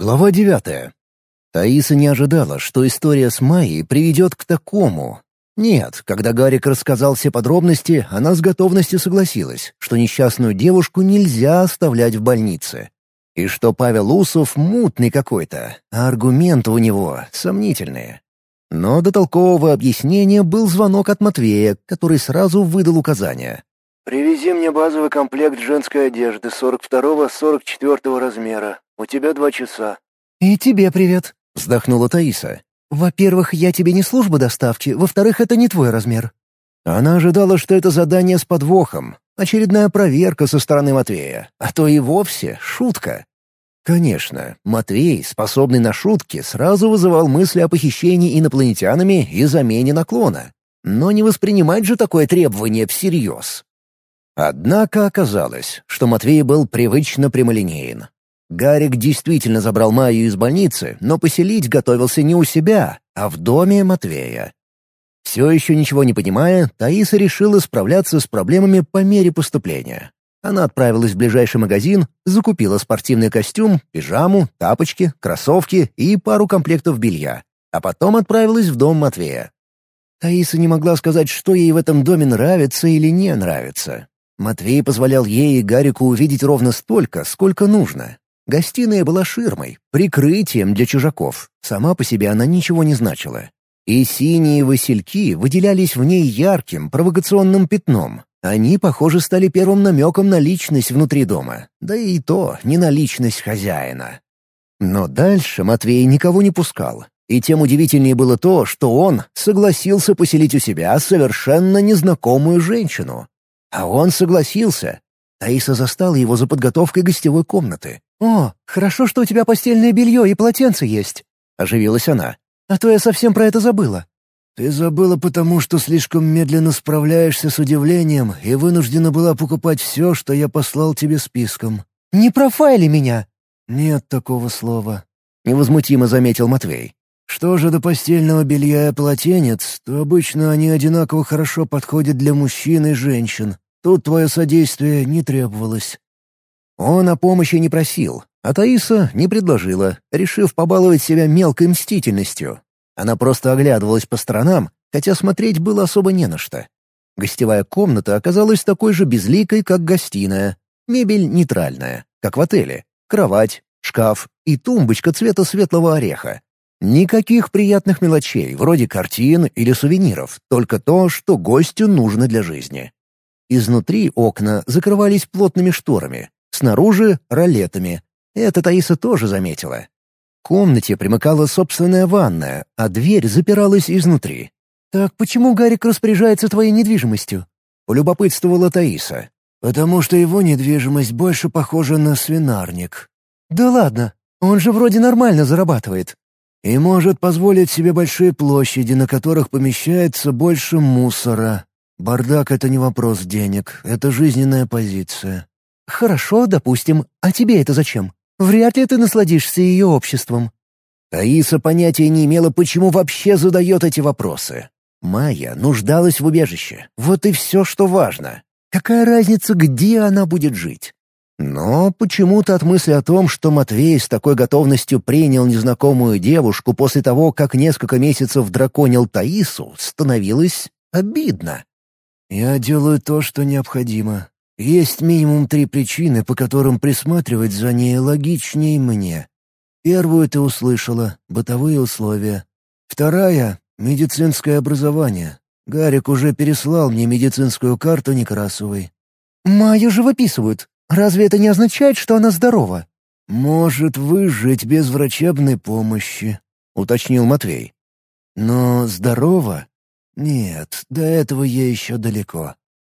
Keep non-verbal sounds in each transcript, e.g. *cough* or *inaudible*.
Глава девятая. Таиса не ожидала, что история с Майей приведет к такому. Нет, когда Гарик рассказал все подробности, она с готовностью согласилась, что несчастную девушку нельзя оставлять в больнице. И что Павел Усов мутный какой-то, а аргументы у него сомнительные. Но до толкового объяснения был звонок от Матвея, который сразу выдал указания. «Привези мне базовый комплект женской одежды 42-44 размера. У тебя два часа». «И тебе привет», — вздохнула Таиса. «Во-первых, я тебе не служба доставки, во-вторых, это не твой размер». Она ожидала, что это задание с подвохом, очередная проверка со стороны Матвея, а то и вовсе шутка. Конечно, Матвей, способный на шутки, сразу вызывал мысли о похищении инопланетянами и замене наклона. Но не воспринимать же такое требование всерьез. Однако оказалось, что Матвей был привычно прямолинеен. Гарик действительно забрал Майю из больницы, но поселить готовился не у себя, а в доме Матвея. Все еще ничего не понимая, Таиса решила справляться с проблемами по мере поступления. Она отправилась в ближайший магазин, закупила спортивный костюм, пижаму, тапочки, кроссовки и пару комплектов белья, а потом отправилась в дом Матвея. Таиса не могла сказать, что ей в этом доме нравится или не нравится. Матвей позволял ей и Гарику увидеть ровно столько, сколько нужно. Гостиная была ширмой, прикрытием для чужаков. Сама по себе она ничего не значила. И синие васильки выделялись в ней ярким, провокационным пятном. Они, похоже, стали первым намеком на личность внутри дома. Да и то не на личность хозяина. Но дальше Матвей никого не пускал. И тем удивительнее было то, что он согласился поселить у себя совершенно незнакомую женщину. А он согласился. Таиса застала его за подготовкой гостевой комнаты. «О, хорошо, что у тебя постельное белье и полотенце есть», — оживилась она. «А то я совсем про это забыла». «Ты забыла потому, что слишком медленно справляешься с удивлением и вынуждена была покупать все, что я послал тебе списком». «Не профайли меня!» «Нет такого слова», — невозмутимо заметил Матвей. «Что же до постельного белья и полотенец, то обычно они одинаково хорошо подходят для мужчин и женщин. Тут твое содействие не требовалось». Он о помощи не просил, а Таиса не предложила, решив побаловать себя мелкой мстительностью. Она просто оглядывалась по сторонам, хотя смотреть было особо не на что. Гостевая комната оказалась такой же безликой, как гостиная. Мебель нейтральная, как в отеле. Кровать, шкаф и тумбочка цвета светлого ореха. Никаких приятных мелочей, вроде картин или сувениров, только то, что гостю нужно для жизни. Изнутри окна закрывались плотными шторами, Снаружи — ролетами. Это Таиса тоже заметила. К комнате примыкала собственная ванная, а дверь запиралась изнутри. «Так почему Гарик распоряжается твоей недвижимостью?» — полюбопытствовала Таиса. «Потому что его недвижимость больше похожа на свинарник». «Да ладно, он же вроде нормально зарабатывает». «И может позволить себе большие площади, на которых помещается больше мусора. Бардак — это не вопрос денег, это жизненная позиция. «Хорошо, допустим. А тебе это зачем? Вряд ли ты насладишься ее обществом». Таиса понятия не имела, почему вообще задает эти вопросы. Майя нуждалась в убежище. Вот и все, что важно. Какая разница, где она будет жить? Но почему-то от мысли о том, что Матвей с такой готовностью принял незнакомую девушку после того, как несколько месяцев драконил Таису, становилось обидно. «Я делаю то, что необходимо. Есть минимум три причины, по которым присматривать за ней логичнее мне. Первую ты услышала — бытовые условия. Вторая — медицинское образование. Гарик уже переслал мне медицинскую карту Некрасовой. «Маю же выписывают. Разве это не означает, что она здорова?» «Может выжить без врачебной помощи», — уточнил Матвей. «Но здорова? Нет, до этого ей еще далеко.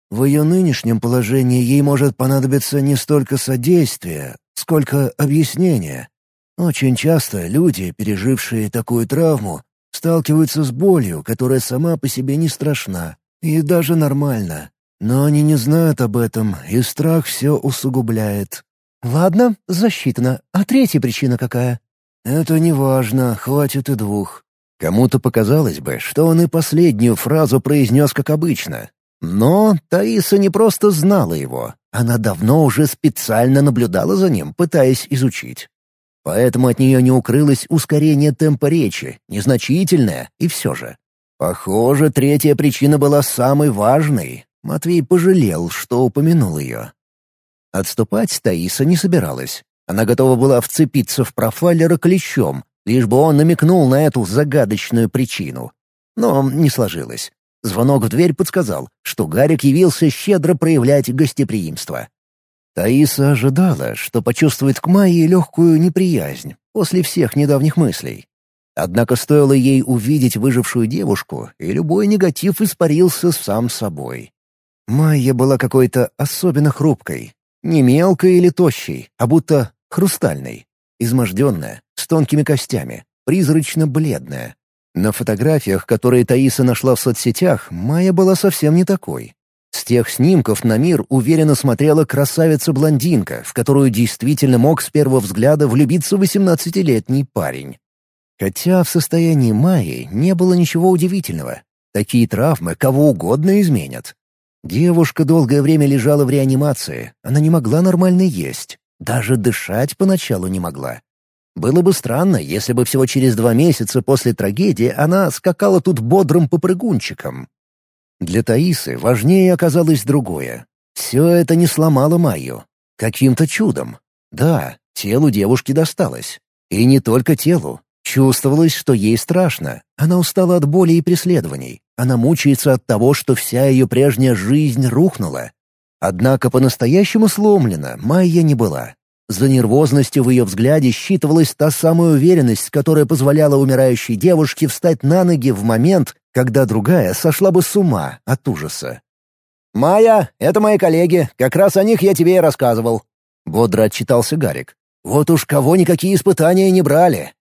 В ее нынешнем положении ей может понадобиться не столько содействие, сколько объяснение. Очень часто люди, пережившие такую травму, сталкиваются с болью, которая сама по себе не страшна и даже нормальна. Но они не знают об этом, и страх все усугубляет. «Ладно, засчитано. А третья причина какая?» «Это не важно, хватит и двух». Кому-то показалось бы, что он и последнюю фразу произнес как обычно, но Таиса не просто знала его, она давно уже специально наблюдала за ним, пытаясь изучить. Поэтому от нее не укрылось ускорение темпа речи, незначительное и все же. Похоже, третья причина была самой важной. Матвей пожалел, что упомянул ее. Отступать Таиса не собиралась. Она готова была вцепиться в профайлера клещом, лишь бы он намекнул на эту загадочную причину. Но не сложилось. Звонок в дверь подсказал, что Гарик явился щедро проявлять гостеприимство. Таиса ожидала, что почувствует к Майе легкую неприязнь после всех недавних мыслей. Однако стоило ей увидеть выжившую девушку, и любой негатив испарился сам собой. Майя была какой-то особенно хрупкой. Не мелкой или тощей, а будто хрустальной. Изможденная, с тонкими костями, призрачно-бледная. На фотографиях, которые Таиса нашла в соцсетях, Майя была совсем не такой. С тех снимков на мир уверенно смотрела красавица-блондинка, в которую действительно мог с первого взгляда влюбиться восемнадцатилетний парень. Хотя в состоянии Майи не было ничего удивительного. Такие травмы кого угодно изменят. Девушка долгое время лежала в реанимации, она не могла нормально есть, даже дышать поначалу не могла. Было бы странно, если бы всего через два месяца после трагедии она скакала тут бодрым попрыгунчиком. Для Таисы важнее оказалось другое. Все это не сломало Майю. Каким-то чудом. Да, телу девушки досталось. И не только телу. Чувствовалось, что ей страшно. Она устала от боли и преследований. Она мучается от того, что вся ее прежняя жизнь рухнула. Однако по-настоящему сломлена Майя не была. За нервозностью в ее взгляде считывалась та самая уверенность, которая позволяла умирающей девушке встать на ноги в момент, когда другая сошла бы с ума от ужаса. «Майя, это мои коллеги, как раз о них я тебе и рассказывал», — бодро отчитался Гарик. «Вот уж кого никакие испытания не брали.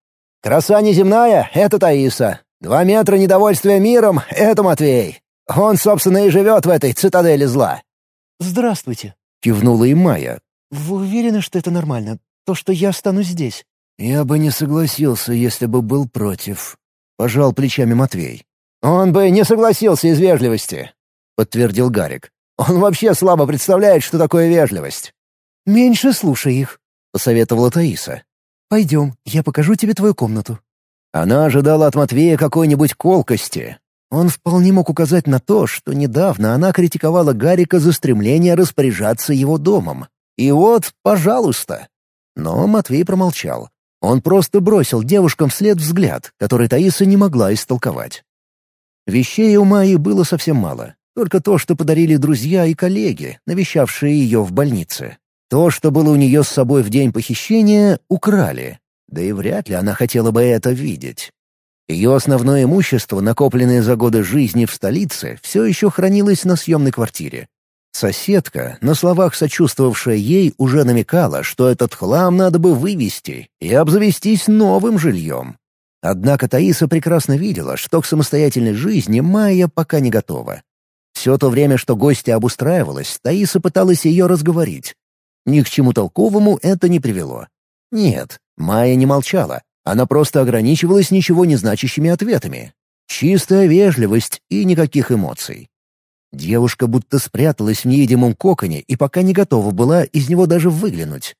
Краса неземная — это Таиса. Два метра недовольствия миром — это Матвей. Он, собственно, и живет в этой цитадели зла». «Здравствуйте», — кивнула и Майя, «Вы уверены, что это нормально? То, что я останусь здесь?» «Я бы не согласился, если бы был против», — пожал плечами Матвей. «Он бы не согласился из вежливости», — подтвердил Гарик. «Он вообще слабо представляет, что такое вежливость». «Меньше слушай их», — посоветовала Таиса. «Пойдем, я покажу тебе твою комнату». Она ожидала от Матвея какой-нибудь колкости. Он вполне мог указать на то, что недавно она критиковала Гарика за стремление распоряжаться его домом. И вот, пожалуйста. Но Матвей промолчал. Он просто бросил девушкам вслед взгляд, который Таиса не могла истолковать. Вещей у Майи было совсем мало. Только то, что подарили друзья и коллеги, навещавшие ее в больнице. То, что было у нее с собой в день похищения, украли. Да и вряд ли она хотела бы это видеть. Ее основное имущество, накопленное за годы жизни в столице, все еще хранилось на съемной квартире. Соседка, на словах сочувствовавшая ей, уже намекала, что этот хлам надо бы вывести и обзавестись новым жильем. Однако Таиса прекрасно видела, что к самостоятельной жизни Майя пока не готова. Все то время, что гостья обустраивалась, Таиса пыталась ее разговорить. Ни к чему толковому это не привело. Нет, Майя не молчала, она просто ограничивалась ничего не значащими ответами. Чистая вежливость и никаких эмоций. Девушка будто спряталась в невидимом коконе и пока не готова была из него даже выглянуть.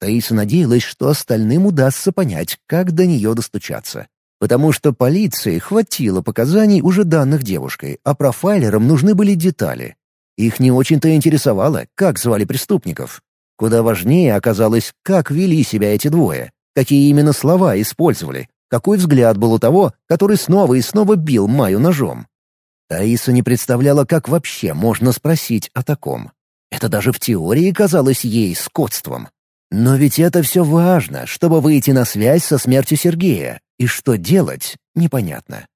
Таиса надеялась, что остальным удастся понять, как до нее достучаться. Потому что полиции хватило показаний, уже данных девушкой, а профайлерам нужны были детали. Их не очень-то интересовало, как звали преступников. Куда важнее оказалось, как вели себя эти двое, какие именно слова использовали, какой взгляд был у того, который снова и снова бил Маю ножом. Таиса не представляла, как вообще можно спросить о таком. Это даже в теории казалось ей скотством. Но ведь это все важно, чтобы выйти на связь со смертью Сергея. И что делать, непонятно.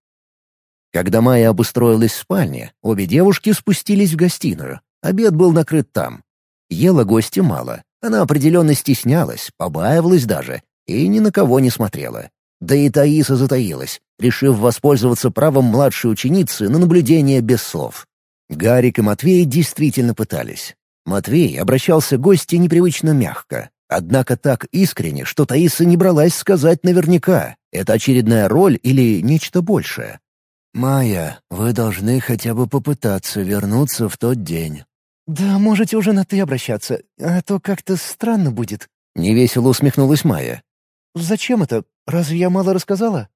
Когда Майя обустроилась в спальне, обе девушки спустились в гостиную. Обед был накрыт там. Ела гостя мало. Она определенно стеснялась, побаивалась даже, и ни на кого не смотрела. Да и Таиса затаилась, решив воспользоваться правом младшей ученицы на наблюдение без слов. Гарик и Матвей действительно пытались. Матвей обращался к гости непривычно мягко, однако так искренне, что Таиса не бралась сказать наверняка, это очередная роль или нечто большее. «Майя, вы должны хотя бы попытаться вернуться в тот день». «Да можете уже на «ты» обращаться, а то как-то странно будет». Невесело усмехнулась Майя. Зачем это? Разве я мало рассказала?»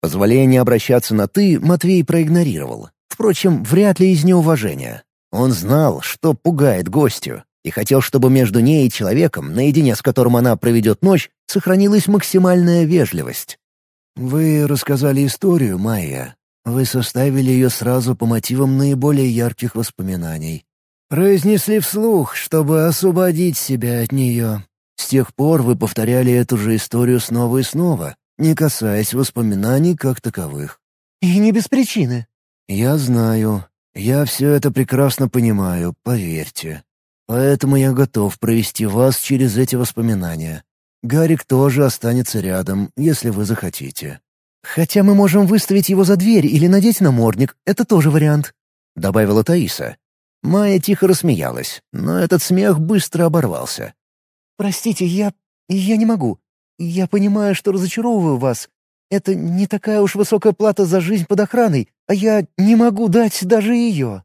Позволение обращаться на «ты» Матвей проигнорировал. Впрочем, вряд ли из неуважения. Он знал, что пугает гостю, и хотел, чтобы между ней и человеком, наедине с которым она проведет ночь, сохранилась максимальная вежливость. «Вы рассказали историю, Майя. Вы составили ее сразу по мотивам наиболее ярких воспоминаний. Произнесли вслух, чтобы освободить себя от нее. С тех пор вы повторяли эту же историю снова и снова, не касаясь воспоминаний как таковых. И не без причины. Я знаю. Я все это прекрасно понимаю, поверьте. Поэтому я готов провести вас через эти воспоминания. Гарик тоже останется рядом, если вы захотите. Хотя мы можем выставить его за дверь или надеть намордник, это тоже вариант», — добавила Таиса. Майя тихо рассмеялась, но этот смех быстро оборвался. «Простите, я... я не могу. Я понимаю, что разочаровываю вас. Это не такая уж высокая плата за жизнь под охраной, а я не могу дать даже ее».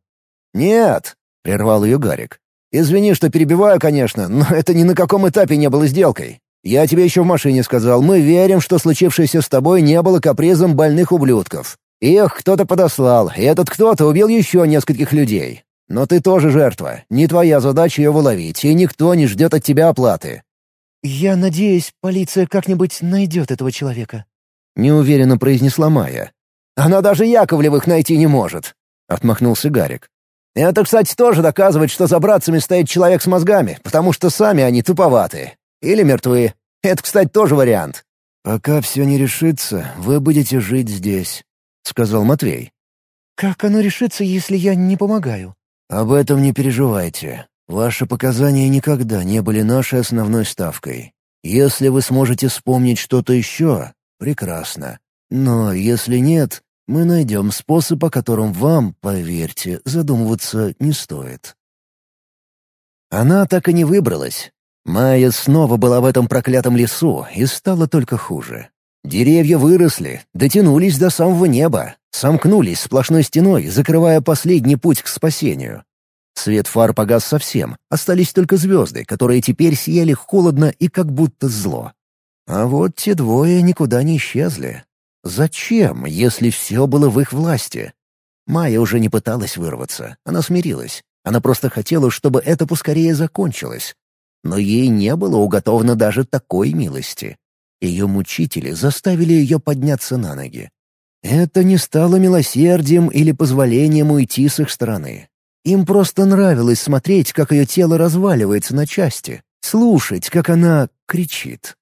«Нет», — прервал ее Гарик. «Извини, что перебиваю, конечно, но это ни на каком этапе не было сделкой. Я тебе еще в машине сказал, мы верим, что случившееся с тобой не было капризом больных ублюдков. Их кто-то подослал, и этот кто-то убил еще нескольких людей. Но ты тоже жертва. Не твоя задача ее выловить, и никто не ждет от тебя оплаты». «Я надеюсь, полиция как-нибудь найдет этого человека», — неуверенно произнесла Майя. «Она даже Яковлевых найти не может», — отмахнулся Гарик. «Это, кстати, тоже доказывает, что за братцами стоит человек с мозгами, потому что сами они туповаты. Или мертвы. Это, кстати, тоже вариант». «Пока все не решится, вы будете жить здесь», — сказал Матвей. «Как оно решится, если я не помогаю?» «Об этом не переживайте. Ваши показания никогда не были нашей основной ставкой. Если вы сможете вспомнить что-то еще, прекрасно. Но если нет, мы найдем способ, о котором вам, поверьте, задумываться не стоит». Она так и не выбралась, Майя снова была в этом проклятом лесу, и стало только хуже. Деревья выросли, дотянулись до самого неба, сомкнулись сплошной стеной, закрывая последний путь к спасению. Свет фар погас совсем, остались только звезды, которые теперь сияли холодно и как будто зло. А вот те двое никуда не исчезли. Зачем, если все было в их власти? Майя уже не пыталась вырваться, она смирилась. Она просто хотела, чтобы это поскорее закончилось но ей не было уготовано даже такой милости. Ее мучители заставили ее подняться на ноги. Это не стало милосердием или позволением уйти с их стороны. Им просто нравилось смотреть, как ее тело разваливается на части, слушать, как она кричит.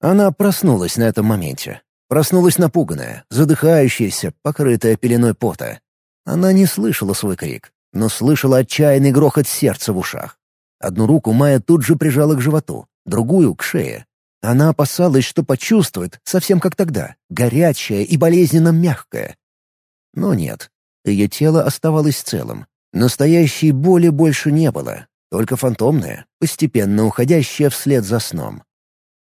Она проснулась на этом моменте. Проснулась напуганная, задыхающаяся, покрытая пеленой пота. Она не слышала свой крик, но слышала отчаянный грохот сердца в ушах. Одну руку Майя тут же прижала к животу, другую — к шее. Она опасалась, что почувствует, совсем как тогда, горячее и болезненно мягкое. Но нет, ее тело оставалось целым. Настоящей боли больше не было, только фантомная, постепенно уходящая вслед за сном.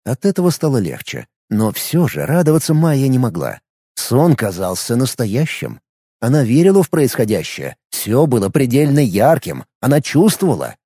От этого стало легче, но все же радоваться Майя не могла. Сон казался настоящим. Она верила в происходящее, все было предельно ярким, она чувствовала.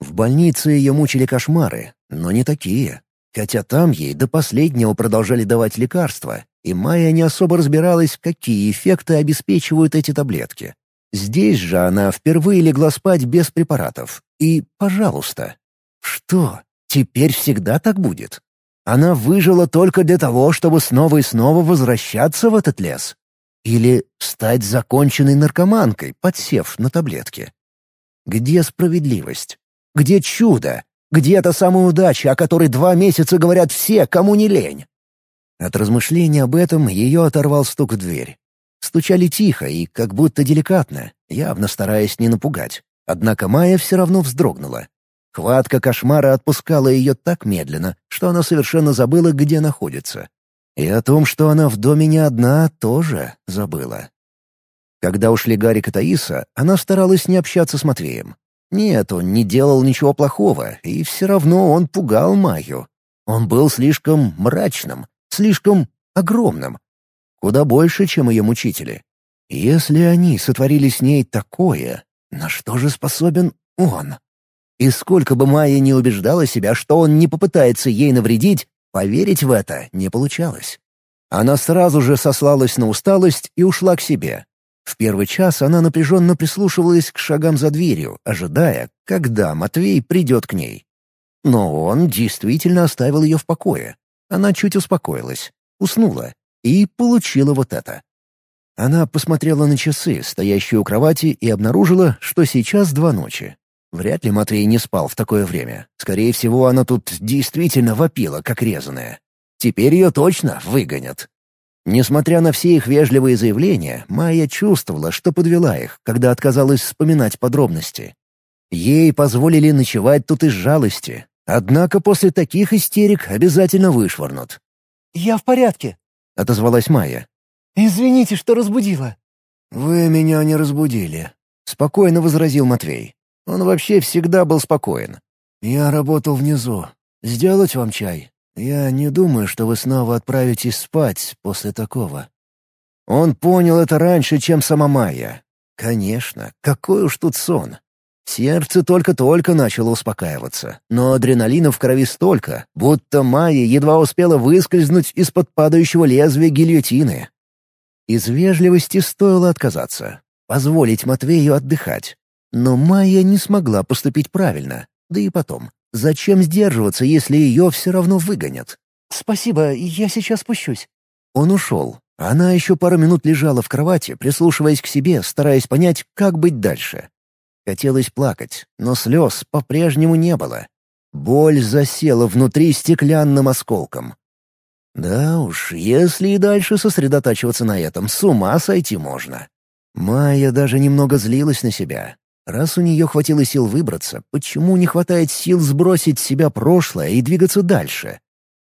В больнице ее мучили кошмары, но не такие. Хотя там ей до последнего продолжали давать лекарства, и Майя не особо разбиралась, какие эффекты обеспечивают эти таблетки. Здесь же она впервые легла спать без препаратов. И, пожалуйста. Что, теперь всегда так будет? Она выжила только для того, чтобы снова и снова возвращаться в этот лес? Или стать законченной наркоманкой, подсев на таблетки? Где справедливость? Где чудо? Где та самая удача, о которой два месяца говорят все, кому не лень? От размышления об этом ее оторвал стук в дверь. Стучали тихо и как будто деликатно, явно стараясь не напугать. Однако Майя все равно вздрогнула. Хватка кошмара отпускала ее так медленно, что она совершенно забыла, где находится. И о том, что она в доме не одна, тоже забыла. Когда ушли Гарик и Таиса, она старалась не общаться с Матвеем. Нет, он не делал ничего плохого, и все равно он пугал Майю. Он был слишком мрачным, слишком огромным. Куда больше, чем ее мучители. Если они сотворили с ней такое, на что же способен он? И сколько бы Майя не убеждала себя, что он не попытается ей навредить, Поверить в это не получалось. Она сразу же сослалась на усталость и ушла к себе. В первый час она напряженно прислушивалась к шагам за дверью, ожидая, когда Матвей придет к ней. Но он действительно оставил ее в покое. Она чуть успокоилась, уснула и получила вот это. Она посмотрела на часы, стоящие у кровати, и обнаружила, что сейчас два ночи. Вряд ли Матвей не спал в такое время. Скорее всего, она тут действительно вопила, как резаная. Теперь ее точно выгонят. Несмотря на все их вежливые заявления, Майя чувствовала, что подвела их, когда отказалась вспоминать подробности. Ей позволили ночевать тут из жалости, однако после таких истерик обязательно вышвырнут. «Я в порядке», — отозвалась Майя. «Извините, что разбудила». «Вы меня не разбудили», — спокойно возразил Матвей. Он вообще всегда был спокоен. «Я работал внизу. Сделать вам чай? Я не думаю, что вы снова отправитесь спать после такого». Он понял это раньше, чем сама Майя. Конечно, какой уж тут сон. Сердце только-только начало успокаиваться, но адреналина в крови столько, будто Майя едва успела выскользнуть из-под падающего лезвия гильотины. Из вежливости стоило отказаться, позволить Матвею отдыхать. Но Майя не смогла поступить правильно. Да и потом, зачем сдерживаться, если ее все равно выгонят? «Спасибо, я сейчас спущусь». Он ушел. Она еще пару минут лежала в кровати, прислушиваясь к себе, стараясь понять, как быть дальше. Хотелось плакать, но слез по-прежнему не было. Боль засела внутри стеклянным осколком. Да уж, если и дальше сосредотачиваться на этом, с ума сойти можно. Майя даже немного злилась на себя. Раз у нее хватило сил выбраться, почему не хватает сил сбросить с себя прошлое и двигаться дальше?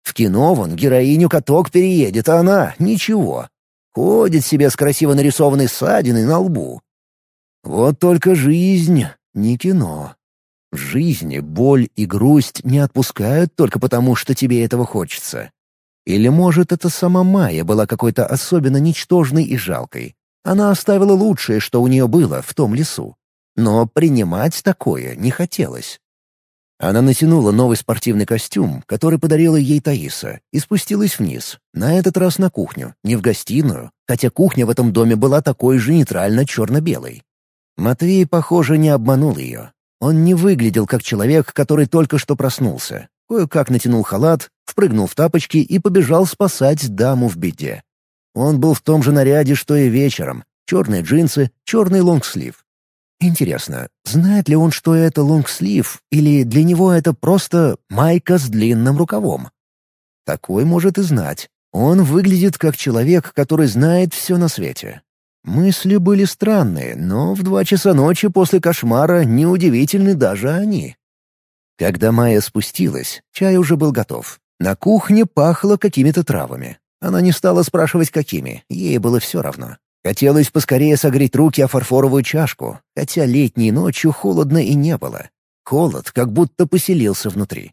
В кино вон героиню каток переедет, а она — ничего. Ходит себе с красиво нарисованной ссадиной на лбу. Вот только жизнь — не кино. В жизни боль и грусть не отпускают только потому, что тебе этого хочется. Или, может, это сама Майя была какой-то особенно ничтожной и жалкой. Она оставила лучшее, что у нее было в том лесу. Но принимать такое не хотелось. Она натянула новый спортивный костюм, который подарила ей Таиса, и спустилась вниз, на этот раз на кухню, не в гостиную, хотя кухня в этом доме была такой же нейтрально-черно-белой. Матвей, похоже, не обманул ее. Он не выглядел как человек, который только что проснулся. Кое-как натянул халат, впрыгнул в тапочки и побежал спасать даму в беде. Он был в том же наряде, что и вечером. Черные джинсы, черный лонгслив. Интересно, знает ли он, что это лонгслив, или для него это просто майка с длинным рукавом? Такой может и знать. Он выглядит как человек, который знает все на свете. Мысли были странные, но в два часа ночи после кошмара неудивительны даже они. Когда Майя спустилась, чай уже был готов. На кухне пахло какими-то травами. Она не стала спрашивать, какими, ей было все равно. Хотелось поскорее согреть руки о фарфоровую чашку, хотя летней ночью холодно и не было. Холод как будто поселился внутри.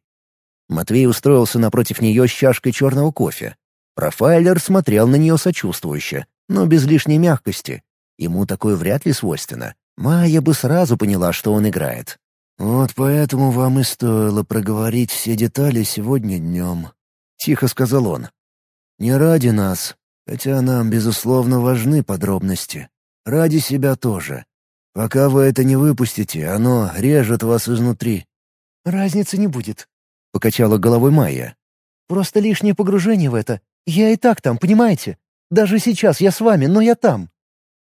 Матвей устроился напротив нее с чашкой черного кофе. Профайлер смотрел на нее сочувствующе, но без лишней мягкости. Ему такое вряд ли свойственно. Майя бы сразу поняла, что он играет. «Вот поэтому вам и стоило проговорить все детали сегодня днем», — тихо сказал он. «Не ради нас, Хотя нам, безусловно, важны подробности. Ради себя тоже. Пока вы это не выпустите, оно режет вас изнутри». «Разницы не будет», — покачала головой Майя. «Просто лишнее погружение в это. Я и так там, понимаете? Даже сейчас я с вами, но я там».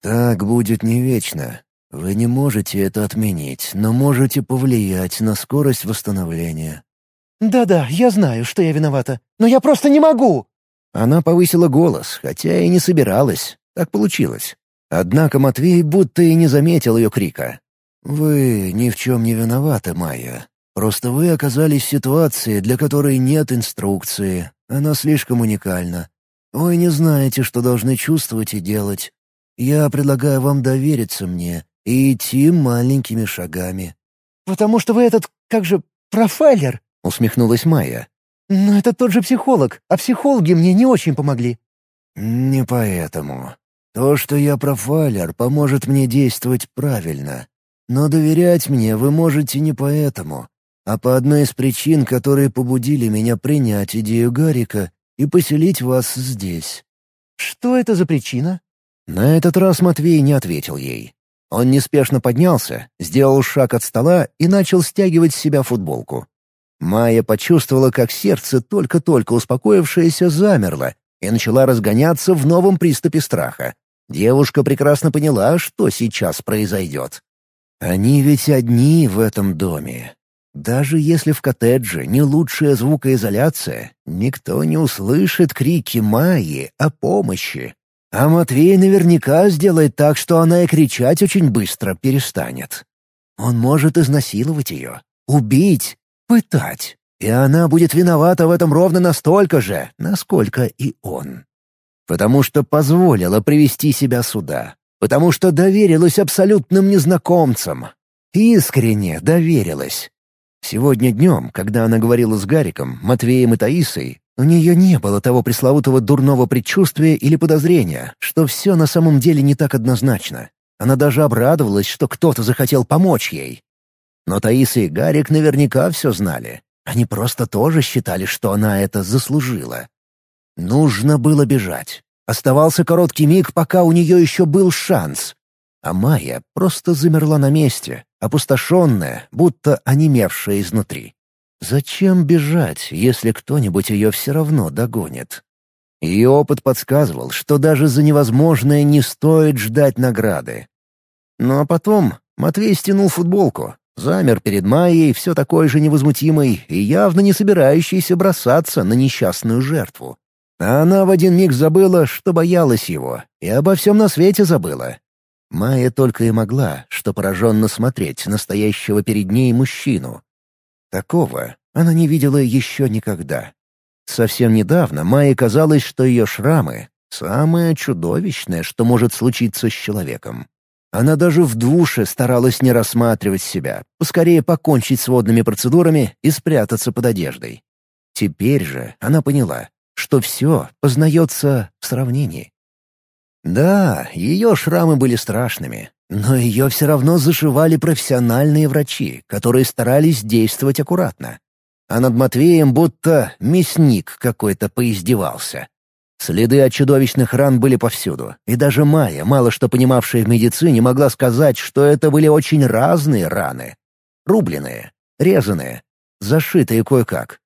«Так будет не вечно. Вы не можете это отменить, но можете повлиять на скорость восстановления». «Да-да, я знаю, что я виновата, но я просто не могу!» Она повысила голос, хотя и не собиралась. Так получилось. Однако Матвей будто и не заметил ее крика. «Вы ни в чем не виноваты, Майя. Просто вы оказались в ситуации, для которой нет инструкции. Она слишком уникальна. Вы не знаете, что должны чувствовать и делать. Я предлагаю вам довериться мне и идти маленькими шагами». «Потому что вы этот, как же, профайлер?» — усмехнулась Майя. «Но это тот же психолог, а психологи мне не очень помогли». «Не поэтому. То, что я профайлер, поможет мне действовать правильно. Но доверять мне вы можете не поэтому. а по одной из причин, которые побудили меня принять идею Гарика и поселить вас здесь». «Что это за причина?» На этот раз Матвей не ответил ей. Он неспешно поднялся, сделал шаг от стола и начал стягивать с себя футболку. Майя почувствовала, как сердце, только-только успокоившееся, замерло и начала разгоняться в новом приступе страха. Девушка прекрасно поняла, что сейчас произойдет. Они ведь одни в этом доме. Даже если в коттедже не лучшая звукоизоляция, никто не услышит крики Майи о помощи. А Матвей наверняка сделает так, что она и кричать очень быстро перестанет. Он может изнасиловать ее, убить, пытать. И она будет виновата в этом ровно настолько же, насколько и он. Потому что позволила привести себя сюда. Потому что доверилась абсолютным незнакомцам. Искренне доверилась. Сегодня днем, когда она говорила с Гариком, Матвеем и Таисой, у нее не было того пресловутого дурного предчувствия или подозрения, что все на самом деле не так однозначно. Она даже обрадовалась, что кто-то захотел помочь ей. Но Таиса и Гарик наверняка все знали. Они просто тоже считали, что она это заслужила. Нужно было бежать. Оставался короткий миг, пока у нее еще был шанс. А Майя просто замерла на месте, опустошенная, будто онемевшая изнутри. Зачем бежать, если кто-нибудь ее все равно догонит? Ее опыт подсказывал, что даже за невозможное не стоит ждать награды. Ну а потом Матвей стянул футболку, замер перед Майей, все такой же невозмутимый и явно не собирающийся бросаться на несчастную жертву. А она в один миг забыла, что боялась его, и обо всем на свете забыла. Майя только и могла, что пораженно смотреть настоящего перед ней мужчину, Такого она не видела еще никогда. Совсем недавно Майе казалось, что ее шрамы — самое чудовищное, что может случиться с человеком. Она даже в душе старалась не рассматривать себя, поскорее покончить с водными процедурами и спрятаться под одеждой. Теперь же она поняла, что все познается в сравнении. Да, ее шрамы были страшными, но ее все равно зашивали профессиональные врачи, которые старались действовать аккуратно. А над Матвеем будто мясник какой-то поиздевался. Следы от чудовищных ран были повсюду, и даже Майя, мало что понимавшая в медицине, могла сказать, что это были очень разные раны. Рубленые, резаные, зашитые кое-как.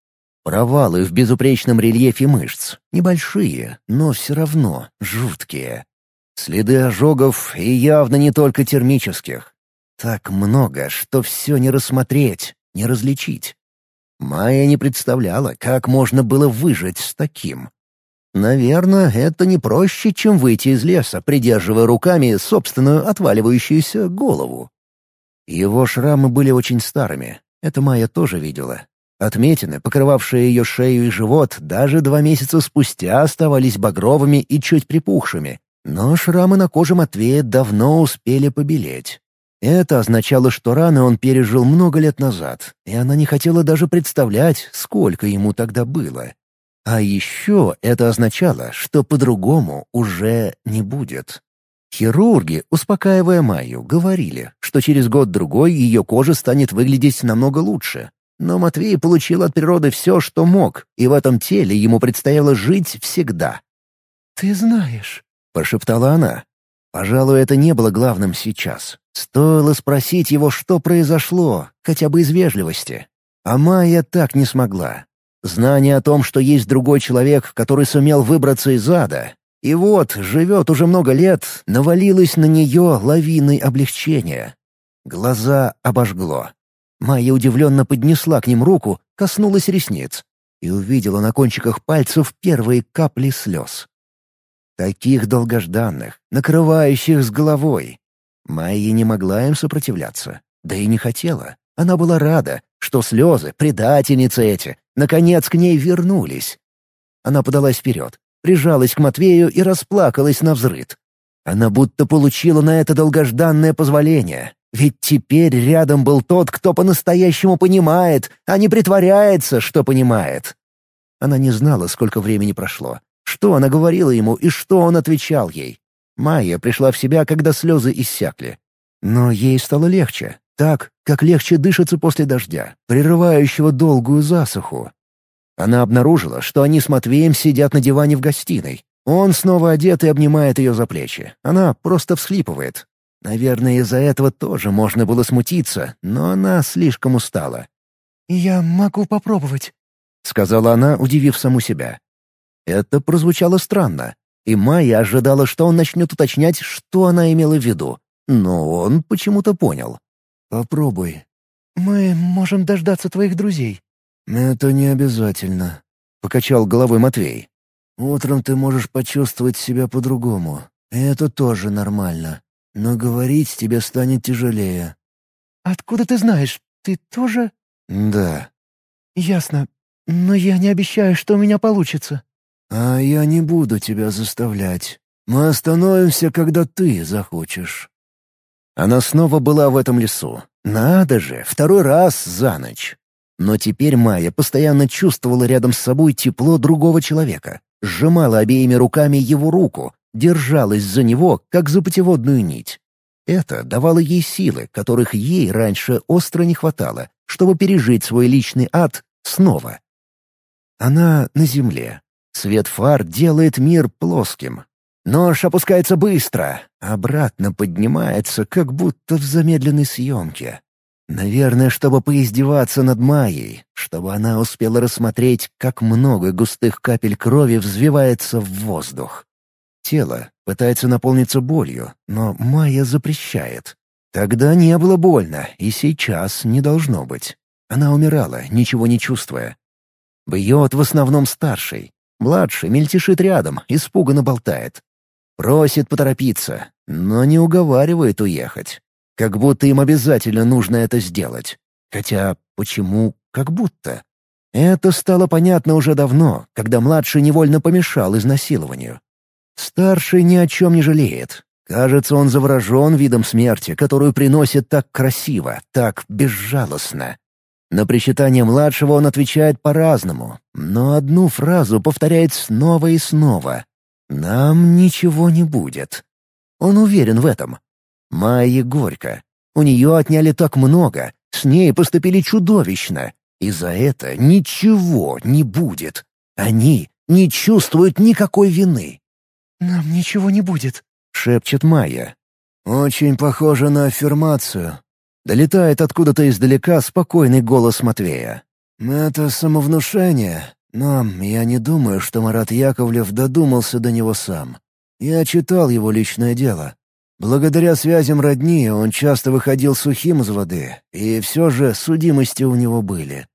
Провалы в безупречном рельефе мышц, небольшие, но все равно жуткие. Следы ожогов и явно не только термических. Так много, что все не рассмотреть, не различить. Майя не представляла, как можно было выжить с таким. Наверное, это не проще, чем выйти из леса, придерживая руками собственную отваливающуюся голову. Его шрамы были очень старыми. Это Майя тоже видела. Отметины, покрывавшие ее шею и живот, даже два месяца спустя оставались багровыми и чуть припухшими, но шрамы на коже Матвея давно успели побелеть. Это означало, что раны он пережил много лет назад, и она не хотела даже представлять, сколько ему тогда было. А еще это означало, что по-другому уже не будет. Хирурги, успокаивая Майю, говорили, что через год-другой ее кожа станет выглядеть намного лучше. Но Матвей получил от природы все, что мог, и в этом теле ему предстояло жить всегда. «Ты знаешь», — прошептала она. Пожалуй, это не было главным сейчас. Стоило спросить его, что произошло, хотя бы из вежливости. А Майя так не смогла. Знание о том, что есть другой человек, который сумел выбраться из ада, и вот живет уже много лет, навалилось на нее лавиной облегчения. Глаза обожгло. Майя удивленно поднесла к ним руку, коснулась ресниц и увидела на кончиках пальцев первые капли слез. Таких долгожданных, накрывающих с головой. Майя не могла им сопротивляться, да и не хотела. Она была рада, что слезы, предательницы эти, наконец к ней вернулись. Она подалась вперед, прижалась к Матвею и расплакалась на взрыд. Она будто получила на это долгожданное позволение, ведь теперь рядом был тот, кто по-настоящему понимает, а не притворяется, что понимает. Она не знала, сколько времени прошло, что она говорила ему и что он отвечал ей? Майя пришла в себя, когда слезы иссякли. Но ей стало легче. Так, как легче дышится после дождя, прерывающего долгую засуху. Она обнаружила, что они с Матвеем сидят на диване в гостиной. Он снова одет и обнимает ее за плечи. Она просто всхлипывает. Наверное, из-за этого тоже можно было смутиться, но она слишком устала. «Я могу попробовать», — сказала она, удивив саму себя. Это прозвучало странно, и Майя ожидала, что он начнет уточнять, что она имела в виду. Но он почему-то понял. «Попробуй». «Мы можем дождаться твоих друзей». «Это не обязательно», — покачал головой Матвей. «Утром ты можешь почувствовать себя по-другому. Это тоже нормально. Но говорить тебе станет тяжелее». «Откуда ты знаешь? Ты тоже...» «Да». «Ясно. Но я не обещаю, что у меня получится». «А я не буду тебя заставлять. Мы остановимся, когда ты захочешь». Она снова была в этом лесу. Надо же, второй раз за ночь. Но теперь Майя постоянно чувствовала рядом с собой тепло другого человека, сжимала обеими руками его руку, держалась за него, как за путеводную нить. Это давало ей силы, которых ей раньше остро не хватало, чтобы пережить свой личный ад снова. Она на земле. Свет фар делает мир плоским. Нож опускается быстро, обратно поднимается, как будто в замедленной съемке. Наверное, чтобы поиздеваться над Майей, чтобы она успела рассмотреть, как много густых капель крови взвивается в воздух. Тело пытается наполниться болью, но Майя запрещает. Тогда не было больно, и сейчас не должно быть. Она умирала, ничего не чувствуя. Бьет в основном старший. Младший мельтешит рядом, испуганно болтает. Просит поторопиться, но не уговаривает уехать. Как будто им обязательно нужно это сделать. Хотя почему «как будто»? Это стало понятно уже давно, когда младший невольно помешал изнасилованию. Старший ни о чем не жалеет. Кажется, он заворожен видом смерти, которую приносит так красиво, так безжалостно. На причитание младшего он отвечает по-разному, но одну фразу повторяет снова и снова. «Нам ничего не будет». Он уверен в этом. Майе горько. У нее отняли так много, с ней поступили чудовищно, и за это ничего не будет. Они не чувствуют никакой вины. «Нам ничего не будет», — шепчет Майя. «Очень похоже на аффирмацию». Долетает откуда-то издалека спокойный голос Матвея. «Это самовнушение, но я не думаю, что Марат Яковлев додумался до него сам. Я читал его личное дело. Благодаря связям родни он часто выходил сухим из воды, и все же судимости у него были.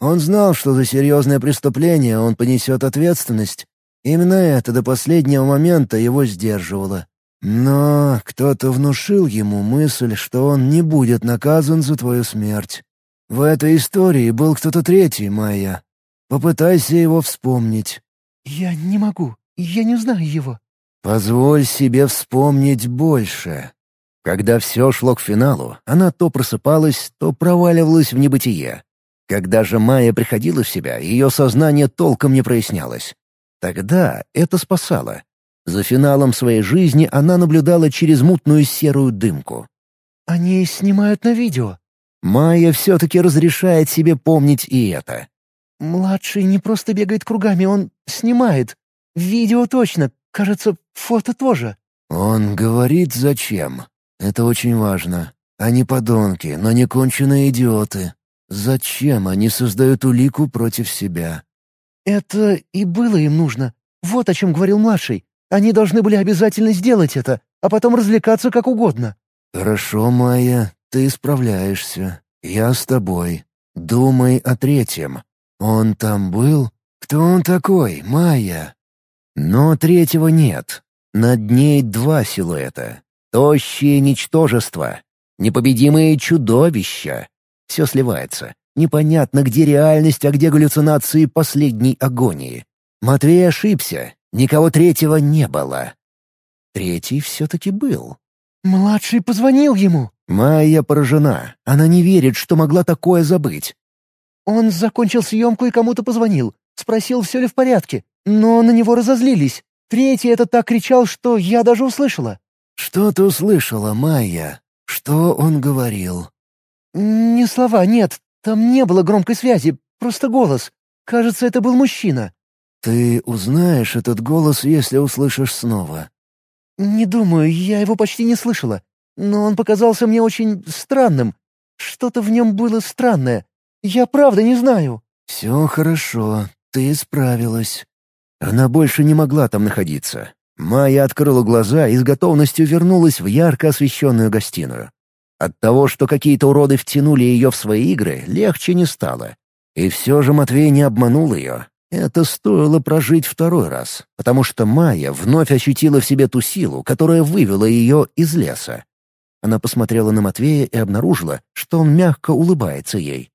Он знал, что за серьезное преступление он понесет ответственность. Именно это до последнего момента его сдерживало. Но кто-то внушил ему мысль, что он не будет наказан за твою смерть. В этой истории был кто-то третий, Майя. Попытайся его вспомнить». «Я не могу. Я не знаю его». Позволь себе вспомнить больше. Когда все шло к финалу, она то просыпалась, то проваливалась в небытие. Когда же Майя приходила в себя, ее сознание толком не прояснялось. Тогда это спасало. За финалом своей жизни она наблюдала через мутную серую дымку. «Они снимают на видео». Майя все-таки разрешает себе помнить и это. «Младший не просто бегает кругами, он снимает. Видео точно, Кажется, фото тоже». «Он говорит, зачем. Это очень важно. Они подонки, но не конченые идиоты. Зачем они создают улику против себя?» «Это и было им нужно. Вот о чем говорил младший. Они должны были обязательно сделать это, а потом развлекаться как угодно». «Хорошо, Майя, ты справляешься. Я с тобой. Думай о третьем. Он там был? Кто он такой, Майя?» Но третьего нет. Над ней два силуэта. Тощие ничтожества. Непобедимые чудовища. Все сливается. Непонятно, где реальность, а где галлюцинации последней агонии. Матвей ошибся. Никого третьего не было. Третий все-таки был. «Младший позвонил ему». Майя поражена. Она не верит, что могла такое забыть. «Он закончил съемку и кому-то позвонил. Спросил, все ли в порядке. Но на него разозлились. Третий это так кричал, что я даже услышала. «Что ты услышала, Майя? Что он говорил?» «Не слова, нет. Там не было громкой связи, просто голос. Кажется, это был мужчина». «Ты узнаешь этот голос, если услышишь снова». «Не думаю, я его почти не слышала. Но он показался мне очень странным. Что-то в нем было странное. Я правда не знаю». «Все хорошо, ты справилась». Она больше не могла там находиться. Майя открыла глаза и с готовностью вернулась в ярко освещенную гостиную. От того, что какие-то уроды втянули ее в свои игры, легче не стало. И все же Матвей не обманул ее. Это стоило прожить второй раз, потому что Майя вновь ощутила в себе ту силу, которая вывела ее из леса. Она посмотрела на Матвея и обнаружила, что он мягко улыбается ей.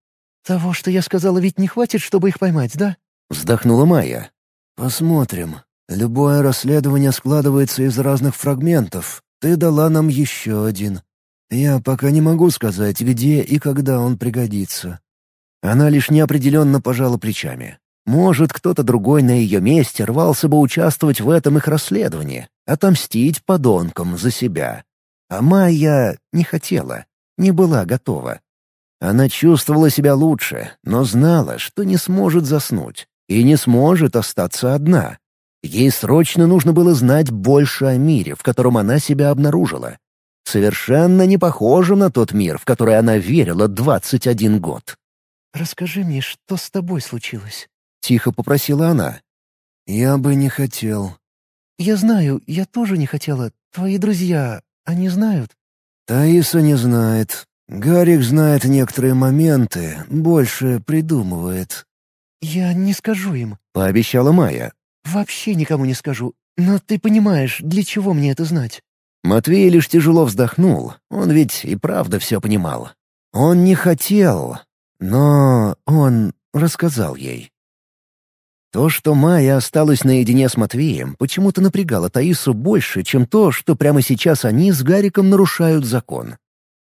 «Того, что я сказала, ведь не хватит, чтобы их поймать, да?» Вздохнула Майя. «Посмотрим. Любое расследование складывается из разных фрагментов. Ты дала нам еще один. Я пока не могу сказать, где и когда он пригодится». Она лишь неопределенно пожала плечами. Может, кто-то другой на ее месте рвался бы участвовать в этом их расследовании, отомстить подонкам за себя. А Майя не хотела, не была готова. Она чувствовала себя лучше, но знала, что не сможет заснуть и не сможет остаться одна. Ей срочно нужно было знать больше о мире, в котором она себя обнаружила. Совершенно не похожем на тот мир, в который она верила 21 год. «Расскажи мне, что с тобой случилось?» — тихо попросила она. «Я бы не хотел». «Я знаю, я тоже не хотела. Твои друзья, они знают?» «Таиса не знает. Гарик знает некоторые моменты, больше придумывает». «Я не скажу им», — пообещала Майя. «Вообще никому не скажу. Но ты понимаешь, для чего мне это знать?» Матвей лишь тяжело вздохнул. Он ведь и правда все понимал. Он не хотел, но он рассказал ей. То, что Майя осталась наедине с Матвеем, почему-то напрягало Таису больше, чем то, что прямо сейчас они с Гариком нарушают закон.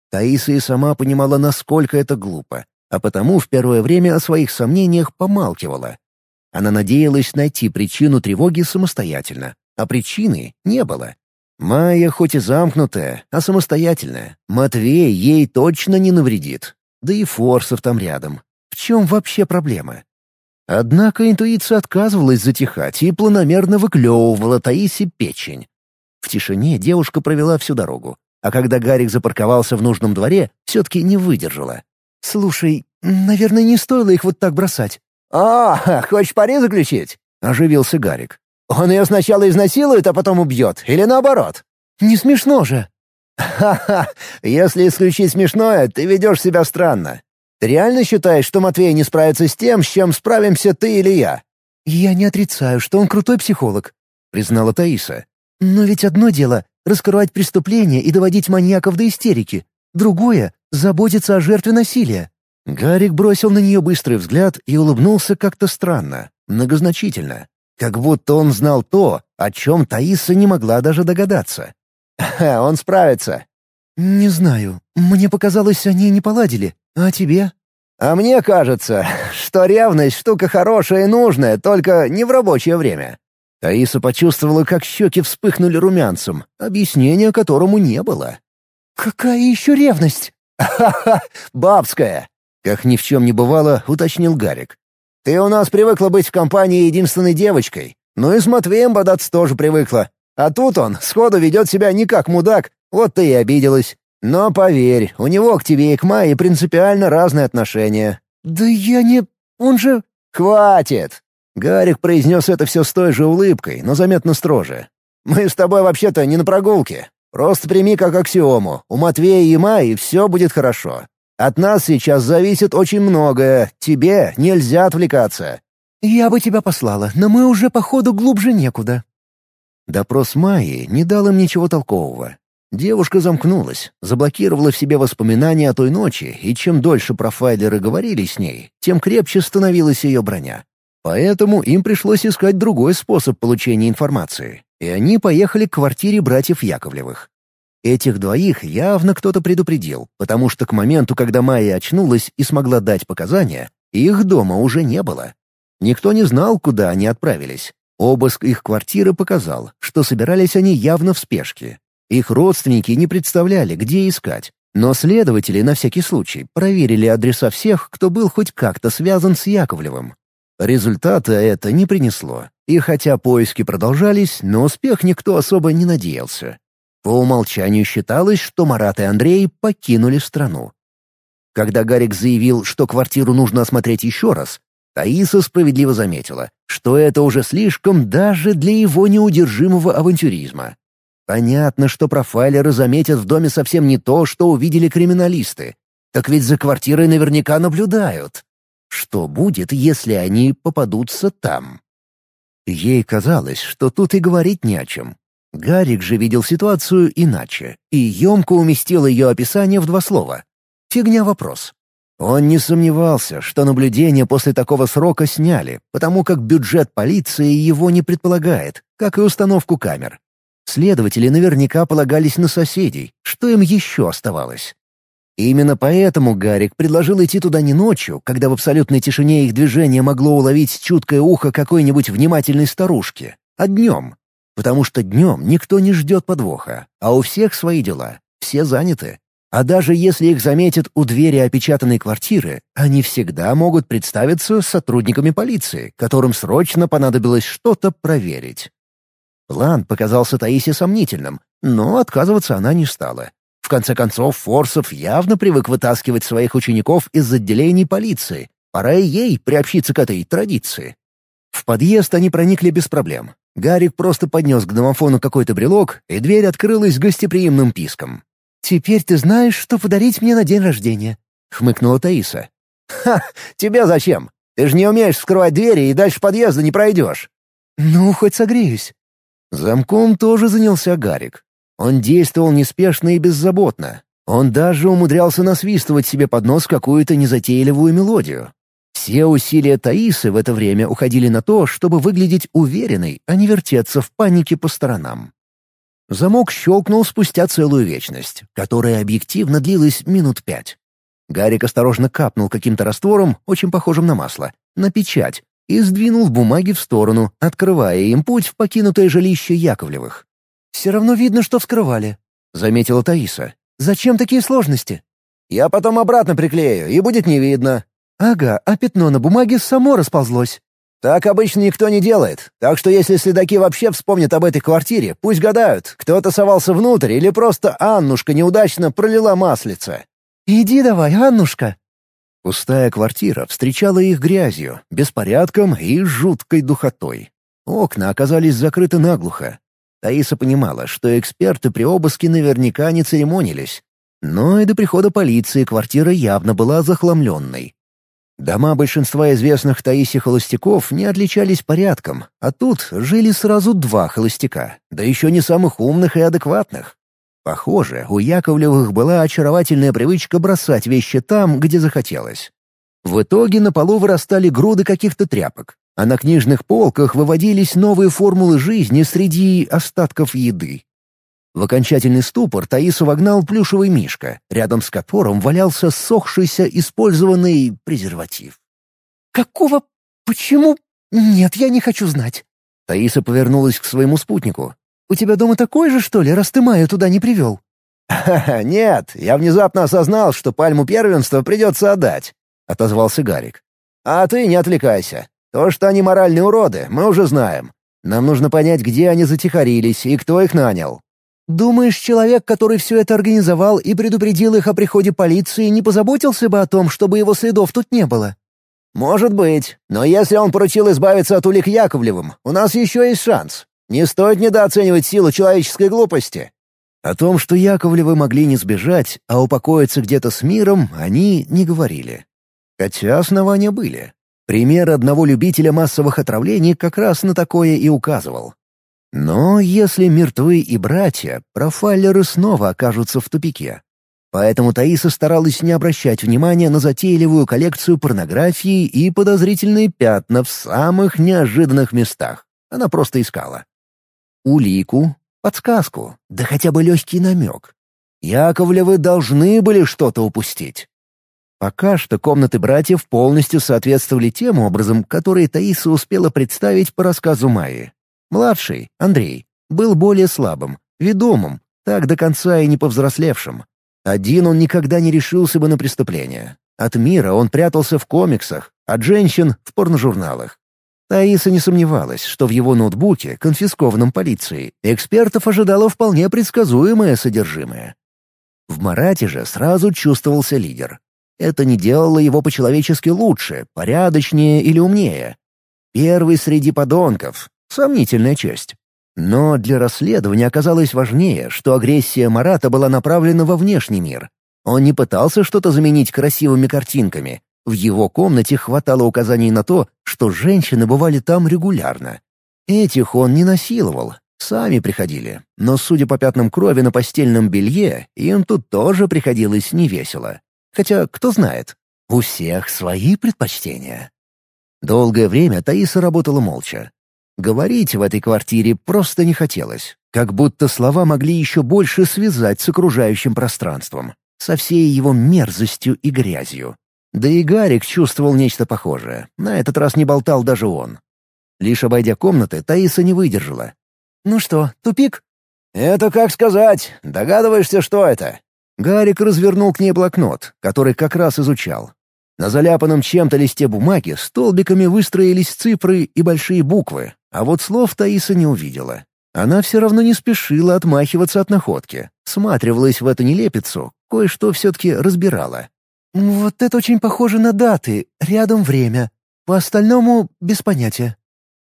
Таиса и сама понимала, насколько это глупо, а потому в первое время о своих сомнениях помалкивала. Она надеялась найти причину тревоги самостоятельно, а причины не было. Майя хоть и замкнутая, а самостоятельная. Матвей ей точно не навредит. Да и Форсов там рядом. В чем вообще проблема? Однако интуиция отказывалась затихать и планомерно выклевывала Таисе печень. В тишине девушка провела всю дорогу, а когда Гарик запарковался в нужном дворе, все-таки не выдержала. «Слушай, наверное, не стоило их вот так бросать». «А, хочешь пари заключить?» — оживился Гарик. «Он ее сначала изнасилует, а потом убьет, или наоборот?» «Не смешно же!» «Ха-ха! Если исключить смешное, ты ведешь себя странно. Ты реально считаешь, что Матвей не справится с тем, с чем справимся ты или я?» «Я не отрицаю, что он крутой психолог», — признала Таиса. «Но ведь одно дело — раскрывать преступления и доводить маньяков до истерики. Другое — заботиться о жертве насилия». Гарик бросил на нее быстрый взгляд и улыбнулся как-то странно, многозначительно. Как будто он знал то, о чем Таиса не могла даже догадаться. «Ха, он справится». «Не знаю. Мне показалось, они не поладили. А тебе?» «А мне кажется, что ревность — штука хорошая и нужная, только не в рабочее время». Таиса почувствовала, как щеки вспыхнули румянцем, объяснения которому не было. «Какая еще ревность?» «Ха-ха, бабская!» Как ни в чем не бывало, уточнил Гарик. «Ты у нас привыкла быть в компании единственной девочкой. Ну и с Матвеем бодаться тоже привыкла. А тут он сходу ведет себя не как мудак, вот ты и обиделась. Но поверь, у него к тебе и к Майе принципиально разные отношения». «Да я не... он же...» «Хватит!» Гарик произнес это все с той же улыбкой, но заметно строже. «Мы с тобой вообще-то не на прогулке. Просто прими как аксиому. У Матвея и Майи все будет хорошо. От нас сейчас зависит очень многое. Тебе нельзя отвлекаться». «Я бы тебя послала, но мы уже, походу, глубже некуда». Допрос Майи не дал им ничего толкового. Девушка замкнулась, заблокировала в себе воспоминания о той ночи, и чем дольше профайлеры говорили с ней, тем крепче становилась ее броня. Поэтому им пришлось искать другой способ получения информации, и они поехали к квартире братьев Яковлевых. Этих двоих явно кто-то предупредил, потому что к моменту, когда Майя очнулась и смогла дать показания, их дома уже не было. Никто не знал, куда они отправились. Обыск их квартиры показал, что собирались они явно в спешке, их родственники не представляли, где искать, Но следователи на всякий случай проверили адреса всех, кто был хоть как-то связан с Яковлевым. Результата это не принесло, и хотя поиски продолжались, но успех никто особо не надеялся. По умолчанию считалось, что Марат и Андрей покинули страну. Когда Гарик заявил, что квартиру нужно осмотреть еще раз, Таиса справедливо заметила, что это уже слишком даже для его неудержимого авантюризма. Понятно, что профайлеры заметят в доме совсем не то, что увидели криминалисты. Так ведь за квартирой наверняка наблюдают. Что будет, если они попадутся там? Ей казалось, что тут и говорить не о чем. Гарик же видел ситуацию иначе и емко уместил ее описание в два слова. Фигня вопрос. Он не сомневался, что наблюдение после такого срока сняли, потому как бюджет полиции его не предполагает, как и установку камер. Следователи наверняка полагались на соседей, что им еще оставалось. И именно поэтому Гарик предложил идти туда не ночью, когда в абсолютной тишине их движение могло уловить чуткое ухо какой-нибудь внимательной старушки, а днем. Потому что днем никто не ждет подвоха, а у всех свои дела, все заняты. А даже если их заметят у двери опечатанной квартиры, они всегда могут представиться сотрудниками полиции, которым срочно понадобилось что-то проверить. План показался Таисе сомнительным, но отказываться она не стала. В конце концов, Форсов явно привык вытаскивать своих учеников из отделений полиции. Пора и ей приобщиться к этой традиции. В подъезд они проникли без проблем. Гарик просто поднес к домофону какой-то брелок, и дверь открылась гостеприимным писком. «Теперь ты знаешь, что подарить мне на день рождения», — хмыкнула Таиса. «Ха! Тебе зачем? Ты же не умеешь вскрывать двери и дальше подъезда не пройдешь». «Ну, хоть согреюсь». Замком тоже занялся Гарик. Он действовал неспешно и беззаботно. Он даже умудрялся насвистывать себе под нос какую-то незатейливую мелодию. Все усилия Таисы в это время уходили на то, чтобы выглядеть уверенной, а не вертеться в панике по сторонам. Замок щелкнул спустя целую вечность, которая объективно длилась минут пять. Гарик осторожно капнул каким-то раствором, очень похожим на масло, на печать, и сдвинул бумаги в сторону, открывая им путь в покинутое жилище Яковлевых. «Все равно видно, что вскрывали», — заметила Таиса. «Зачем такие сложности?» «Я потом обратно приклею, и будет не видно». «Ага, а пятно на бумаге само расползлось». «Так обычно никто не делает, так что если следаки вообще вспомнят об этой квартире, пусть гадают, кто-то совался внутрь или просто Аннушка неудачно пролила маслица». «Иди давай, Аннушка», Пустая квартира встречала их грязью, беспорядком и жуткой духотой. Окна оказались закрыты наглухо. Таиса понимала, что эксперты при обыске наверняка не церемонились. Но и до прихода полиции квартира явно была захламленной. Дома большинства известных Таисе холостяков не отличались порядком, а тут жили сразу два холостяка, да еще не самых умных и адекватных. Похоже, у Яковлевых была очаровательная привычка бросать вещи там, где захотелось. В итоге на полу вырастали груды каких-то тряпок, а на книжных полках выводились новые формулы жизни среди остатков еды. В окончательный ступор Таису вогнал плюшевый мишка, рядом с которым валялся сохшийся использованный презерватив. «Какого? Почему? Нет, я не хочу знать». Таиса повернулась к своему спутнику. У тебя дома такой же, что ли, раз ты Майю туда не привел?» «Ха-ха, нет, я внезапно осознал, что пальму первенства придется отдать», — отозвался Гарик. «А ты не отвлекайся. То, что они моральные уроды, мы уже знаем. Нам нужно понять, где они затихарились и кто их нанял». «Думаешь, человек, который все это организовал и предупредил их о приходе полиции, не позаботился бы о том, чтобы его следов тут не было?» «Может быть. Но если он поручил избавиться от улик Яковлевым, у нас еще есть шанс. Не стоит недооценивать силу человеческой глупости. О том, что Яковлевы могли не сбежать, а упокоиться где-то с миром, они не говорили. Хотя основания были. Пример одного любителя массовых отравлений как раз на такое и указывал. Но если мертвы и братья, профайлеры снова окажутся в тупике. Поэтому Таиса старалась не обращать внимания на затейливую коллекцию порнографии и подозрительные пятна в самых неожиданных местах. Она просто искала улику, подсказку, да хотя бы легкий намек. Яковлевы должны были что-то упустить. Пока что комнаты братьев полностью соответствовали тем образом, которые Таиса успела представить по рассказу Майи. Младший, Андрей, был более слабым, ведомым, так до конца и не повзрослевшим. Один он никогда не решился бы на преступление. От мира он прятался в комиксах, от женщин — в порножурналах. Таиса не сомневалась, что в его ноутбуке, конфискованном полицией, экспертов ожидало вполне предсказуемое содержимое. В Марате же сразу чувствовался лидер. Это не делало его по-человечески лучше, порядочнее или умнее. Первый среди подонков — сомнительная честь. Но для расследования оказалось важнее, что агрессия Марата была направлена во внешний мир. Он не пытался что-то заменить красивыми картинками. В его комнате хватало указаний на то, что женщины бывали там регулярно. Этих он не насиловал, сами приходили. Но, судя по пятнам крови на постельном белье, им тут тоже приходилось невесело. Хотя, кто знает, у всех свои предпочтения. Долгое время Таиса работала молча. Говорить в этой квартире просто не хотелось, как будто слова могли еще больше связать с окружающим пространством, со всей его мерзостью и грязью. Да и Гарик чувствовал нечто похожее. На этот раз не болтал даже он. Лишь обойдя комнаты, Таиса не выдержала. «Ну что, тупик?» «Это как сказать. Догадываешься, что это?» Гарик развернул к ней блокнот, который как раз изучал. На заляпанном чем-то листе бумаги столбиками выстроились цифры и большие буквы, а вот слов Таиса не увидела. Она все равно не спешила отмахиваться от находки. Сматривалась в эту нелепицу, кое-что все-таки разбирала. «Вот это очень похоже на даты, рядом время. По остальному — без понятия».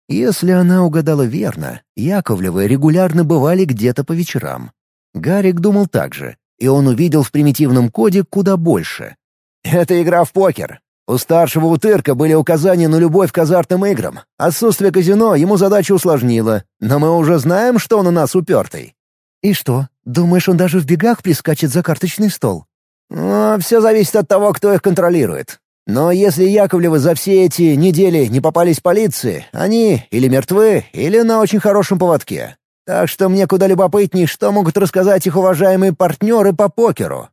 Если она угадала верно, Яковлевы регулярно бывали где-то по вечерам. Гарик думал так же, и он увидел в примитивном коде куда больше. «Это игра в покер. У старшего утырка были указания на любовь к азартным играм. Отсутствие казино ему задачу усложнило, но мы уже знаем, что он у нас упертый». «И что, думаешь, он даже в бегах прискачет за карточный стол?» ну, «Все зависит от того, кто их контролирует. Но если Яковлевы за все эти недели не попались полиции, они или мертвы, или на очень хорошем поводке. Так что мне куда любопытней, что могут рассказать их уважаемые партнеры по покеру.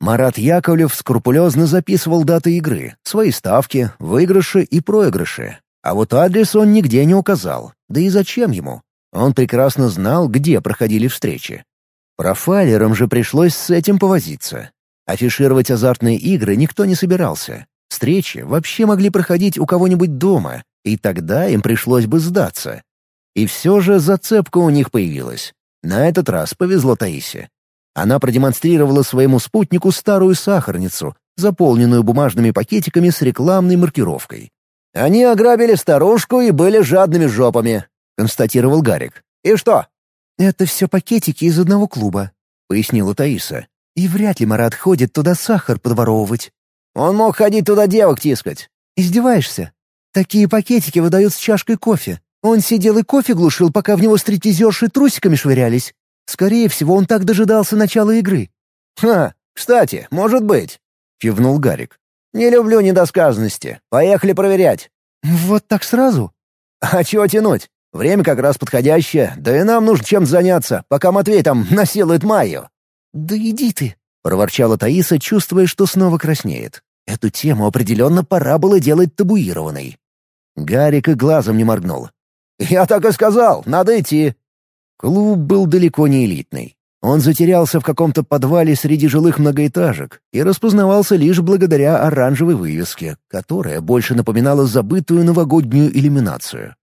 Марат Яковлев скрупулезно записывал даты игры, свои ставки, выигрыши и проигрыши. А вот адрес он нигде не указал. Да и зачем ему? Он прекрасно знал, где проходили встречи. Профайлерам же пришлось с этим повозиться. Афишировать азартные игры никто не собирался. Встречи вообще могли проходить у кого-нибудь дома, и тогда им пришлось бы сдаться. И все же зацепка у них появилась. На этот раз повезло Таисе. Она продемонстрировала своему спутнику старую сахарницу, заполненную бумажными пакетиками с рекламной маркировкой. «Они ограбили старушку и были жадными жопами», — констатировал Гарик. «И что?» «Это все пакетики из одного клуба», — пояснила Таиса. «И вряд ли Марат ходит туда сахар подворовывать». «Он мог ходить туда девок тискать». «Издеваешься? Такие пакетики выдают с чашкой кофе. Он сидел и кофе глушил, пока в него стриптизерши трусиками швырялись. Скорее всего, он так дожидался начала игры. «Ха, кстати, может быть», — кивнул Гарик. «Не люблю недосказанности. Поехали проверять». «Вот так сразу?» «А чего тянуть? Время как раз подходящее, да и нам нужно чем заняться, пока Матвей там насилует Майю». «Да иди ты», — проворчала Таиса, чувствуя, что снова краснеет. Эту тему определенно пора было делать табуированной. Гарик и глазом не моргнул. «Я так и сказал, надо идти. Клуб был далеко не элитный. Он затерялся в каком-то подвале среди жилых многоэтажек и распознавался лишь благодаря оранжевой вывеске, которая больше напоминала забытую новогоднюю иллюминацию.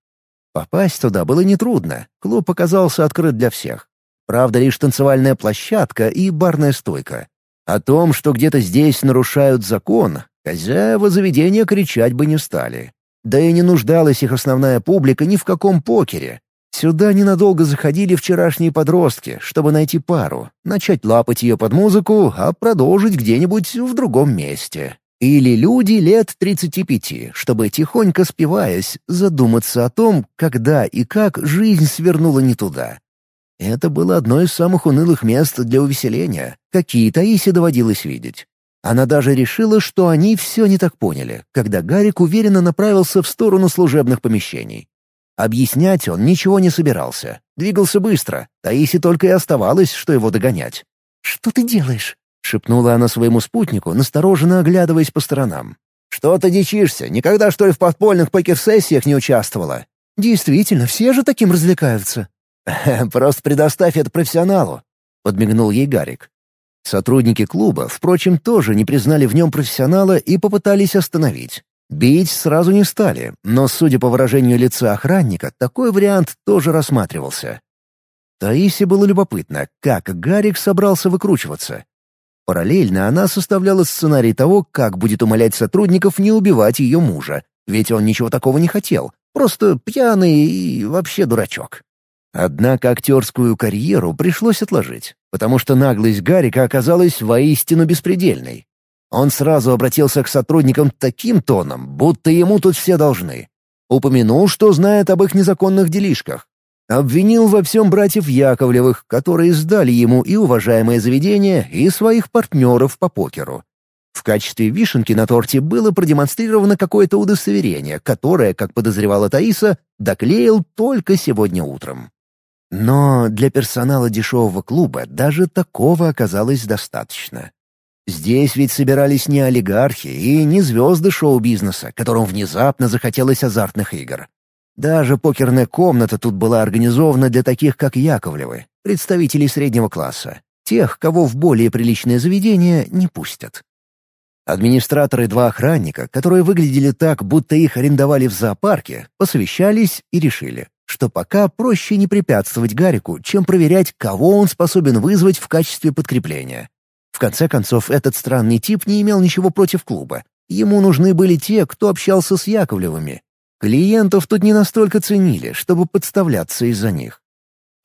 Попасть туда было нетрудно, клуб оказался открыт для всех. Правда, лишь танцевальная площадка и барная стойка. О том, что где-то здесь нарушают закон, хозяева заведения кричать бы не стали. Да и не нуждалась их основная публика ни в каком покере, Сюда ненадолго заходили вчерашние подростки, чтобы найти пару, начать лапать ее под музыку, а продолжить где-нибудь в другом месте. Или люди лет 35, чтобы, тихонько спиваясь, задуматься о том, когда и как жизнь свернула не туда. Это было одно из самых унылых мест для увеселения, какие Таисе доводилось видеть. Она даже решила, что они все не так поняли, когда Гарик уверенно направился в сторону служебных помещений. Объяснять он ничего не собирался. Двигался быстро. Таисе только и оставалось, что его догонять. «Что ты делаешь?» — шепнула она своему спутнику, настороженно оглядываясь по сторонам. «Что ты дичишься? Никогда, что ли, в подпольных покер-сессиях не участвовала?» «Действительно, все же таким развлекаются». *laughs* «Просто предоставь это профессионалу», — подмигнул ей Гарик. Сотрудники клуба, впрочем, тоже не признали в нем профессионала и попытались остановить. Бить сразу не стали, но, судя по выражению лица охранника, такой вариант тоже рассматривался. Таисе было любопытно, как Гарик собрался выкручиваться. Параллельно она составляла сценарий того, как будет умолять сотрудников не убивать ее мужа, ведь он ничего такого не хотел, просто пьяный и вообще дурачок. Однако актерскую карьеру пришлось отложить, потому что наглость Гарика оказалась воистину беспредельной. Он сразу обратился к сотрудникам таким тоном, будто ему тут все должны. Упомянул, что знает об их незаконных делишках. Обвинил во всем братьев Яковлевых, которые сдали ему и уважаемое заведение, и своих партнеров по покеру. В качестве вишенки на торте было продемонстрировано какое-то удостоверение, которое, как подозревала Таиса, доклеил только сегодня утром. Но для персонала дешевого клуба даже такого оказалось достаточно. Здесь ведь собирались не олигархи и не звезды шоу-бизнеса, которым внезапно захотелось азартных игр. Даже покерная комната тут была организована для таких, как Яковлевы, представителей среднего класса, тех, кого в более приличное заведение не пустят. Администраторы два охранника, которые выглядели так, будто их арендовали в зоопарке, посовещались и решили, что пока проще не препятствовать Гарику, чем проверять, кого он способен вызвать в качестве подкрепления. В конце концов, этот странный тип не имел ничего против клуба. Ему нужны были те, кто общался с Яковлевыми. Клиентов тут не настолько ценили, чтобы подставляться из-за них.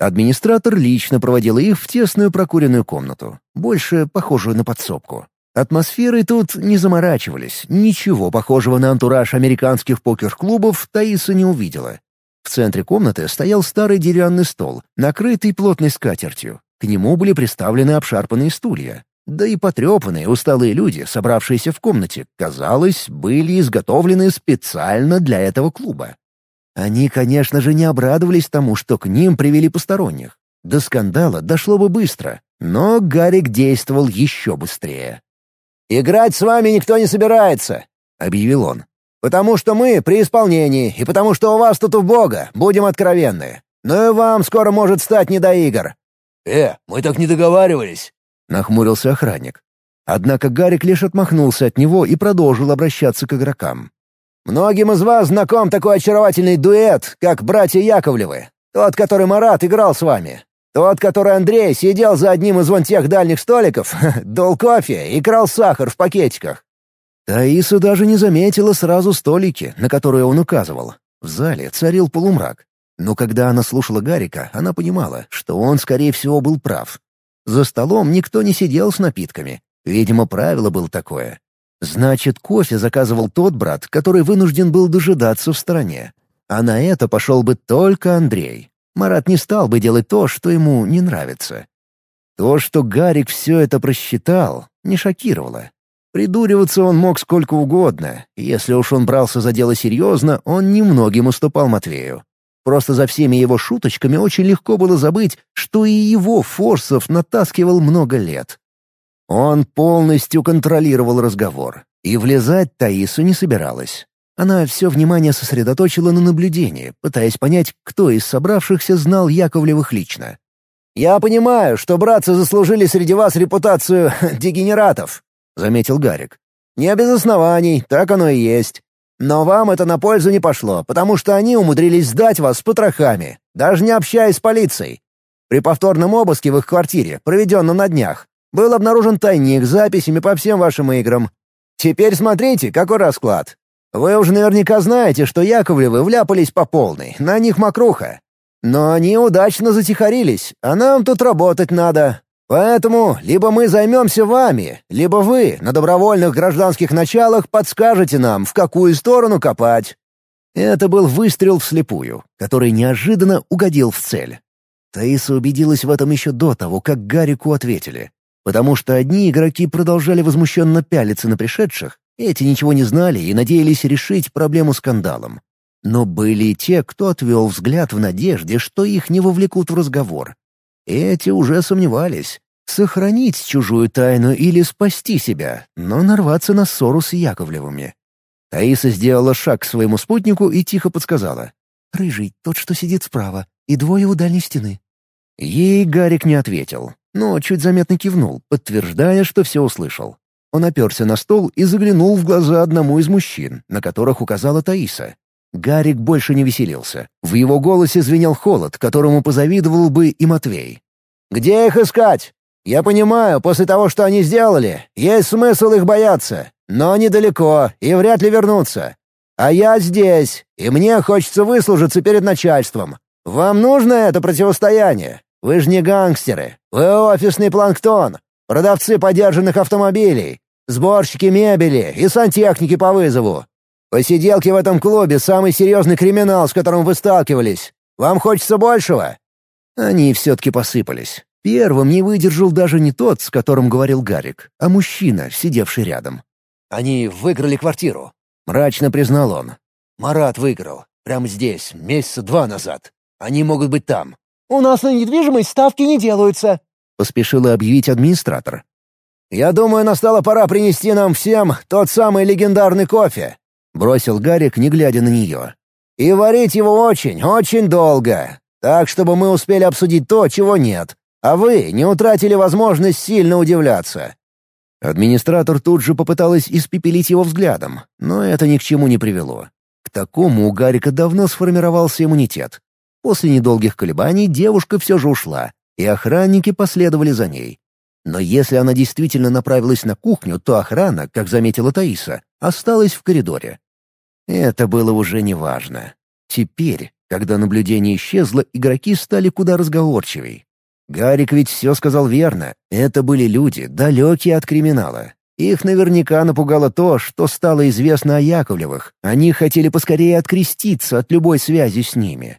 Администратор лично проводил их в тесную прокуренную комнату, больше похожую на подсобку. Атмосферой тут не заморачивались, ничего похожего на антураж американских покер-клубов Таиса не увидела. В центре комнаты стоял старый деревянный стол, накрытый плотной скатертью. К нему были приставлены обшарпанные стулья. Да и потрепанные, усталые люди, собравшиеся в комнате, казалось, были изготовлены специально для этого клуба. Они, конечно же, не обрадовались тому, что к ним привели посторонних. До скандала дошло бы быстро, но Гарик действовал еще быстрее. «Играть с вами никто не собирается», — объявил он. Потому что мы при исполнении, и потому что у вас тут у Бога, будем откровенны. Но и вам скоро может стать не до игр». «Э, мы так не договаривались», — нахмурился охранник. Однако Гарик лишь отмахнулся от него и продолжил обращаться к игрокам. «Многим из вас знаком такой очаровательный дуэт, как братья Яковлевы. Тот, который Марат играл с вами. Тот, который Андрей сидел за одним из вон тех дальних столиков, *laughs* дол кофе и крал сахар в пакетиках. Таиса даже не заметила сразу столики, на которые он указывал. В зале царил полумрак. Но когда она слушала Гарика, она понимала, что он, скорее всего, был прав. За столом никто не сидел с напитками. Видимо, правило было такое. Значит, кофе заказывал тот брат, который вынужден был дожидаться в стороне. А на это пошел бы только Андрей. Марат не стал бы делать то, что ему не нравится. То, что Гарик все это просчитал, не шокировало. Придуриваться он мог сколько угодно. Если уж он брался за дело серьезно, он немногим уступал Матвею. Просто за всеми его шуточками очень легко было забыть, что и его Форсов натаскивал много лет. Он полностью контролировал разговор, и влезать Таису не собиралась. Она все внимание сосредоточила на наблюдении, пытаясь понять, кто из собравшихся знал Яковлевых лично. «Я понимаю, что братцы заслужили среди вас репутацию *laughs* дегенератов», — заметил Гарик. «Не без оснований, так оно и есть. Но вам это на пользу не пошло, потому что они умудрились сдать вас с потрохами, даже не общаясь с полицией. При повторном обыске в их квартире, проведенном на днях, был обнаружен тайник с записями по всем вашим играм. Теперь смотрите, какой расклад. Вы уже наверняка знаете, что Яковлевы вляпались по полной, на них мокруха. Но они удачно затихарились, а нам тут работать надо, Поэтому либо мы займемся вами, либо вы на добровольных гражданских началах подскажете нам, в какую сторону копать». Это был выстрел вслепую, который неожиданно угодил в цель. Таиса убедилась в этом еще до того, как Гарику ответили. Потому что одни игроки продолжали возмущенно пялиться на пришедших, эти ничего не знали и надеялись решить проблему скандалом. Но были и те, кто отвел взгляд в надежде, что их не вовлекут в разговор, эти уже сомневались. Сохранить чужую тайну или спасти себя, но нарваться на ссору с Яковлевыми. Таиса сделала шаг к своему спутнику и тихо подсказала. «Рыжий, тот, что сидит справа, и двое у дальней стены». Ей Гарик не ответил, но чуть заметно кивнул, подтверждая, что все услышал. Он оперся на стол и заглянул в глаза одному из мужчин, на которых указала Таиса. Гарик больше не веселился. В его голосе звенел холод, которому позавидовал бы и Матвей. «Где их искать? Я понимаю, после того, что они сделали, есть смысл их бояться, но они далеко и вряд ли вернутся. А я здесь, и мне хочется выслужиться перед начальством. Вам нужно это противостояние? Вы же не гангстеры, вы офисный планктон, продавцы подержанных автомобилей, сборщики мебели и сантехники по вызову. Посиделки в этом клубе — самый серьезный криминал, с которым вы сталкивались. Вам хочется большего?» Они все-таки посыпались. Первым не выдержал даже не тот, с которым говорил Гарик, а мужчина, сидевший рядом. «Они выиграли квартиру», — мрачно признал он. «Марат выиграл. Прямо здесь, месяца два назад. Они могут быть там». «У нас на недвижимость ставки не делаются», — поспешила объявить администратор. «Я думаю, настала пора принести нам всем тот самый легендарный кофе», — бросил Гарик, не глядя на нее. «И варить его очень, очень долго, так, чтобы мы успели обсудить то, чего нет, а вы не утратили возможность сильно удивляться». Администратор тут же попыталась испепелить его взглядом, но это ни к чему не привело. К такому у Гарика давно сформировался иммунитет. После недолгих колебаний девушка все же ушла, и охранники последовали за ней. Но если она действительно направилась на кухню, то охрана, как заметила Таиса, осталась в коридоре. Это было уже неважно. Теперь, когда наблюдение исчезло, игроки стали куда разговорчивей. Гарик ведь все сказал верно. Это были люди, далекие от криминала. Их наверняка напугало то, что стало известно о Яковлевых. Они хотели поскорее откреститься от любой связи с ними.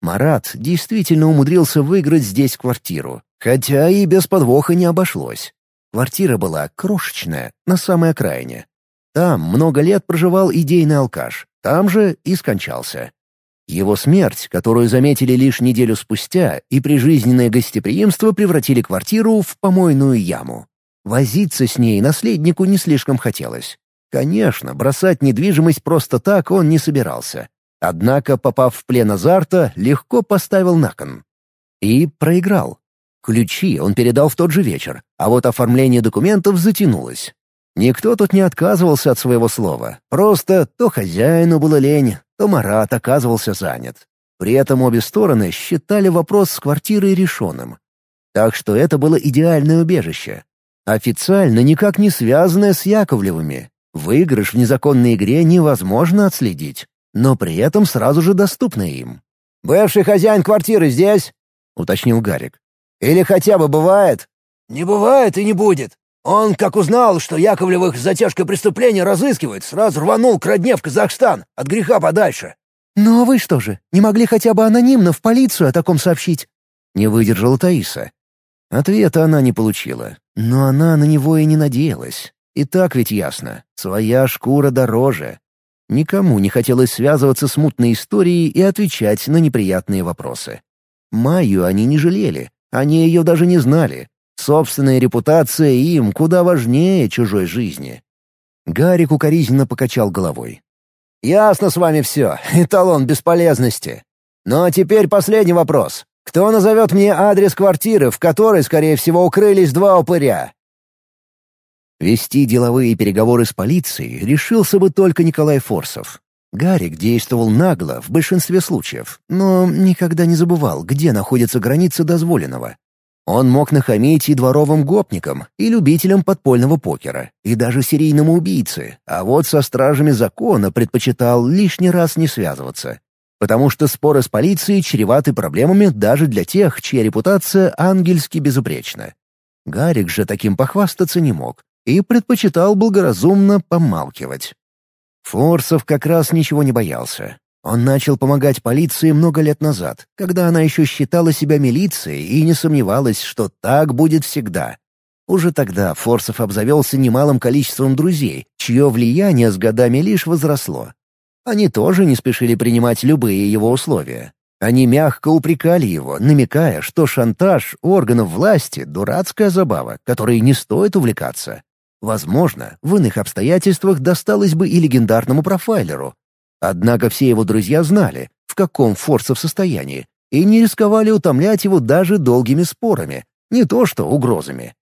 Марат действительно умудрился выиграть здесь квартиру, хотя и без подвоха не обошлось. Квартира была крошечная, на самой окраине. Там много лет проживал идейный алкаш, там же и скончался. Его смерть, которую заметили лишь неделю спустя, и прижизненное гостеприимство превратили квартиру в помойную яму. Возиться с ней наследнику не слишком хотелось. Конечно, бросать недвижимость просто так он не собирался. Однако, попав в плен азарта, легко поставил на кон. И проиграл. Ключи он передал в тот же вечер, а вот оформление документов затянулось. Никто тут не отказывался от своего слова. Просто то хозяину было лень, то Марат оказывался занят. При этом обе стороны считали вопрос с квартирой решенным. Так что это было идеальное убежище. Официально никак не связанное с Яковлевыми. Выигрыш в незаконной игре невозможно отследить но при этом сразу же доступны им. «Бывший хозяин квартиры здесь?» — уточнил Гарик. «Или хотя бы бывает?» «Не бывает и не будет. Он, как узнал, что Яковлевых за тяжкое преступление разыскивают, сразу рванул к родне в Казахстан, от греха подальше». «Ну а вы что же, не могли хотя бы анонимно в полицию о таком сообщить?» — не выдержала Таиса. Ответа она не получила, но она на него и не надеялась. И так ведь ясно, своя шкура дороже, Никому не хотелось связываться с мутной историей и отвечать на неприятные вопросы. Майю они не жалели, они ее даже не знали. Собственная репутация им куда важнее чужой жизни. Гарик укоризненно покачал головой. «Ясно с вами все, эталон бесполезности. Ну а теперь последний вопрос. Кто назовет мне адрес квартиры, в которой, скорее всего, укрылись два упыря? Вести деловые переговоры с полицией решился бы только Николай Форсов. Гарик действовал нагло в большинстве случаев, но никогда не забывал, где находится граница дозволенного. Он мог нахамить и дворовым гопникам, и любителям подпольного покера, и даже серийному убийце, а вот со стражами закона предпочитал лишний раз не связываться. Потому что споры с полицией чреваты проблемами даже для тех, чья репутация ангельски безупречна. Гарик же таким похвастаться не мог, и предпочитал благоразумно помалкивать. Форсов как раз ничего не боялся. Он начал помогать полиции много лет назад, когда она еще считала себя милицией и не сомневалась, что так будет всегда. Уже тогда Форсов обзавелся немалым количеством друзей, чье влияние с годами лишь возросло. Они тоже не спешили принимать любые его условия. Они мягко упрекали его, намекая, что шантаж органов власти — дурацкая забава, которой не стоит увлекаться. Возможно, в иных обстоятельствах досталось бы и легендарному профайлеру. Однако все его друзья знали, в каком Форсов состоянии, и не рисковали утомлять его даже долгими спорами, не то что угрозами.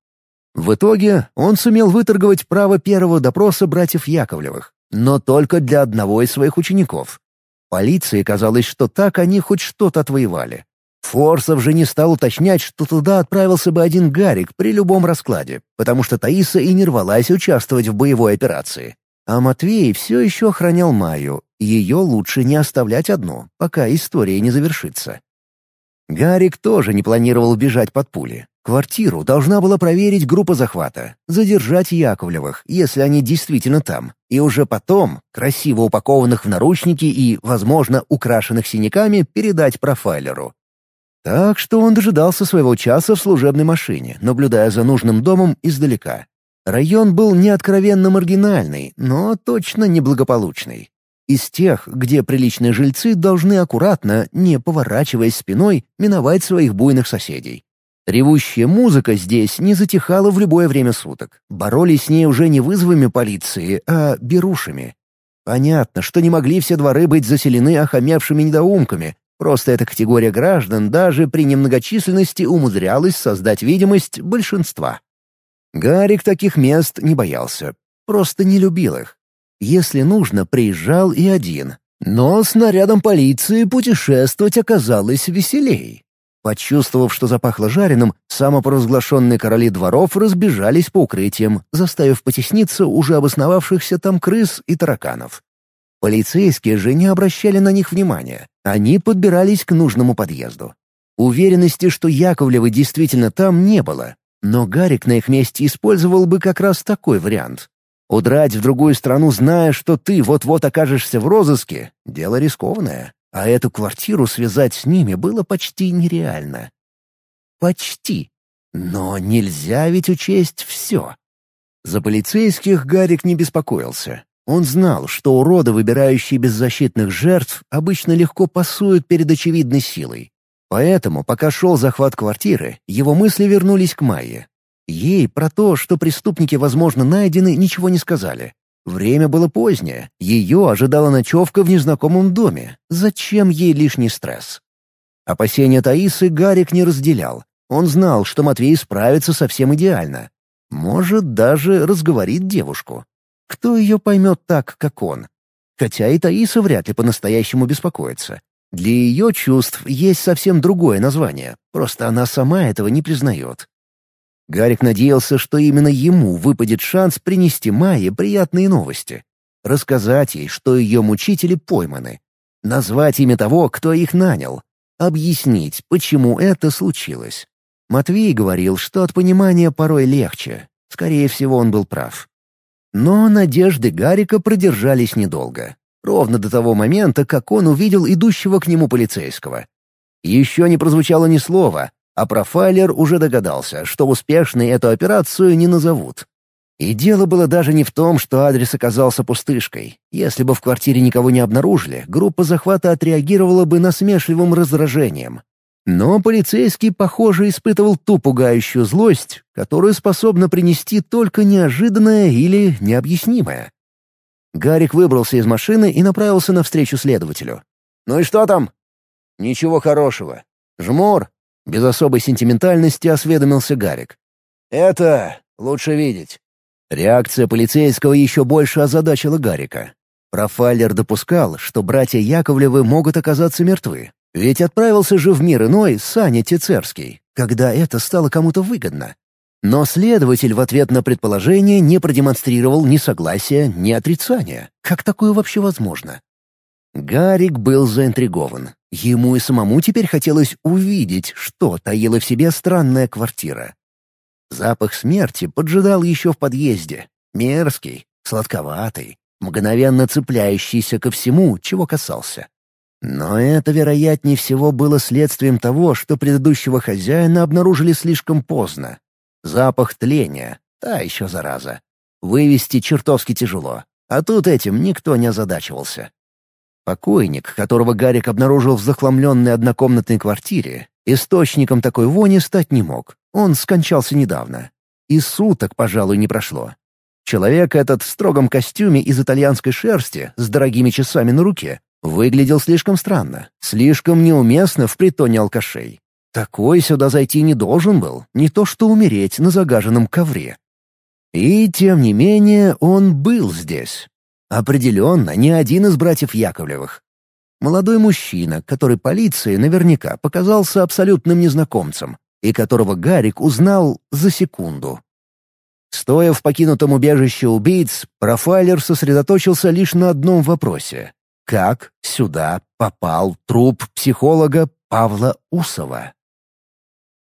В итоге он сумел выторговать право первого допроса братьев Яковлевых, но только для одного из своих учеников. Полиции казалось, что так они хоть что-то отвоевали. Форсов же не стал уточнять, что туда отправился бы один Гарик при любом раскладе, потому что Таиса и не рвалась участвовать в боевой операции. А Матвей все еще охранял Майю, ее лучше не оставлять одну, пока история не завершится. Гарик тоже не планировал бежать под пули. Квартиру должна была проверить группа захвата, задержать Яковлевых, если они действительно там, и уже потом, красиво упакованных в наручники и, возможно, украшенных синяками, передать профайлеру. Так что он дожидался своего часа в служебной машине, наблюдая за нужным домом издалека. Район был не откровенно маргинальный, но точно неблагополучный. Из тех, где приличные жильцы должны аккуратно, не поворачиваясь спиной, миновать своих буйных соседей. Ревущая музыка здесь не затихала в любое время суток. Боролись с ней уже не вызовами полиции, а берушами. Понятно, что не могли все дворы быть заселены охамевшими недоумками. Просто эта категория граждан даже при немногочисленности умудрялась создать видимость большинства. Гарик таких мест не боялся. Просто не любил их. Если нужно, приезжал и один. Но с нарядом полиции путешествовать оказалось веселей. Почувствовав, что запахло жареным, самопровозглашенные короли дворов разбежались по укрытиям, заставив потесниться уже обосновавшихся там крыс и тараканов. Полицейские же не обращали на них внимания. Они подбирались к нужному подъезду. Уверенности, что Яковлевы действительно там, не было. Но Гарик на их месте использовал бы как раз такой вариант. Удрать в другую страну, зная, что ты вот-вот окажешься в розыске — дело рискованное а эту квартиру связать с ними было почти нереально. Почти. Но нельзя ведь учесть все. За полицейских Гарик не беспокоился. Он знал, что уроды, выбирающие беззащитных жертв, обычно легко пасуют перед очевидной силой. Поэтому, пока шел захват квартиры, его мысли вернулись к Майе. Ей про то, что преступники, возможно, найдены, ничего не сказали. Время было позднее, ее ожидала ночевка в незнакомом доме. Зачем ей лишний стресс? Опасения Таисы Гарик не разделял. Он знал, что Матвей справится совсем идеально. Может, даже разговорит девушку. Кто ее поймет так, как он? Хотя и Таиса вряд ли по-настоящему беспокоится. Для ее чувств есть совсем другое название, просто она сама этого не признает. Гарик надеялся, что именно ему выпадет шанс принести Майе приятные новости. Рассказать ей, что ее мучители пойманы. Назвать имя того, кто их нанял. Объяснить, почему это случилось. Матвей говорил, что от понимания порой легче. Скорее всего, он был прав. Но надежды Гарика продержались недолго. Ровно до того момента, как он увидел идущего к нему полицейского. Еще не прозвучало ни слова, а профайлер уже догадался, что успешной эту операцию не назовут. И дело было даже не в том, что адрес оказался пустышкой. Если бы в квартире никого не обнаружили, группа захвата отреагировала бы насмешливым раздражением. Но полицейский, похоже, испытывал ту пугающую злость, которую способна принести только неожиданное или необъяснимое. Гарик выбрался из машины и направился навстречу следователю. «Ну и что там?» «Ничего хорошего. Жмур, без особой сентиментальности осведомился Гарик. «Это лучше видеть». Реакция полицейского еще больше озадачила Гарика. Профайлер допускал, что братья Яковлевы могут оказаться мертвы. Ведь отправился же в мир иной Саня Тицерский, когда это стало кому-то выгодно. Но следователь в ответ на предположение не продемонстрировал ни согласия, ни отрицания. Как такое вообще возможно? Гарик был заинтригован. Ему и самому теперь хотелось увидеть, что таила в себе странная квартира. Запах смерти поджидал еще в подъезде. Мерзкий, сладковатый, мгновенно цепляющийся ко всему, чего касался. Но это, вероятнее всего, было следствием того, что предыдущего хозяина обнаружили слишком поздно. Запах тления — та еще зараза. Вывести чертовски тяжело, а тут этим никто не озадачивался. Покойник, которого Гарик обнаружил в захламленной однокомнатной квартире, источником такой вони стать не мог. Он скончался недавно. И суток, пожалуй, не прошло. Человек этот в строгом костюме из итальянской шерсти с дорогими часами на руке выглядел слишком странно, слишком неуместно в притоне алкашей. Такой сюда зайти не должен был, не то что умереть на загаженном ковре. И, тем не менее, он был здесь. Определенно, не один из братьев Яковлевых. Молодой мужчина, который полиции наверняка показался абсолютным незнакомцем, и которого Гарик узнал за секунду. Стоя в покинутом убежище убийц, профайлер сосредоточился лишь на одном вопросе. Как сюда попал труп психолога Павла Усова?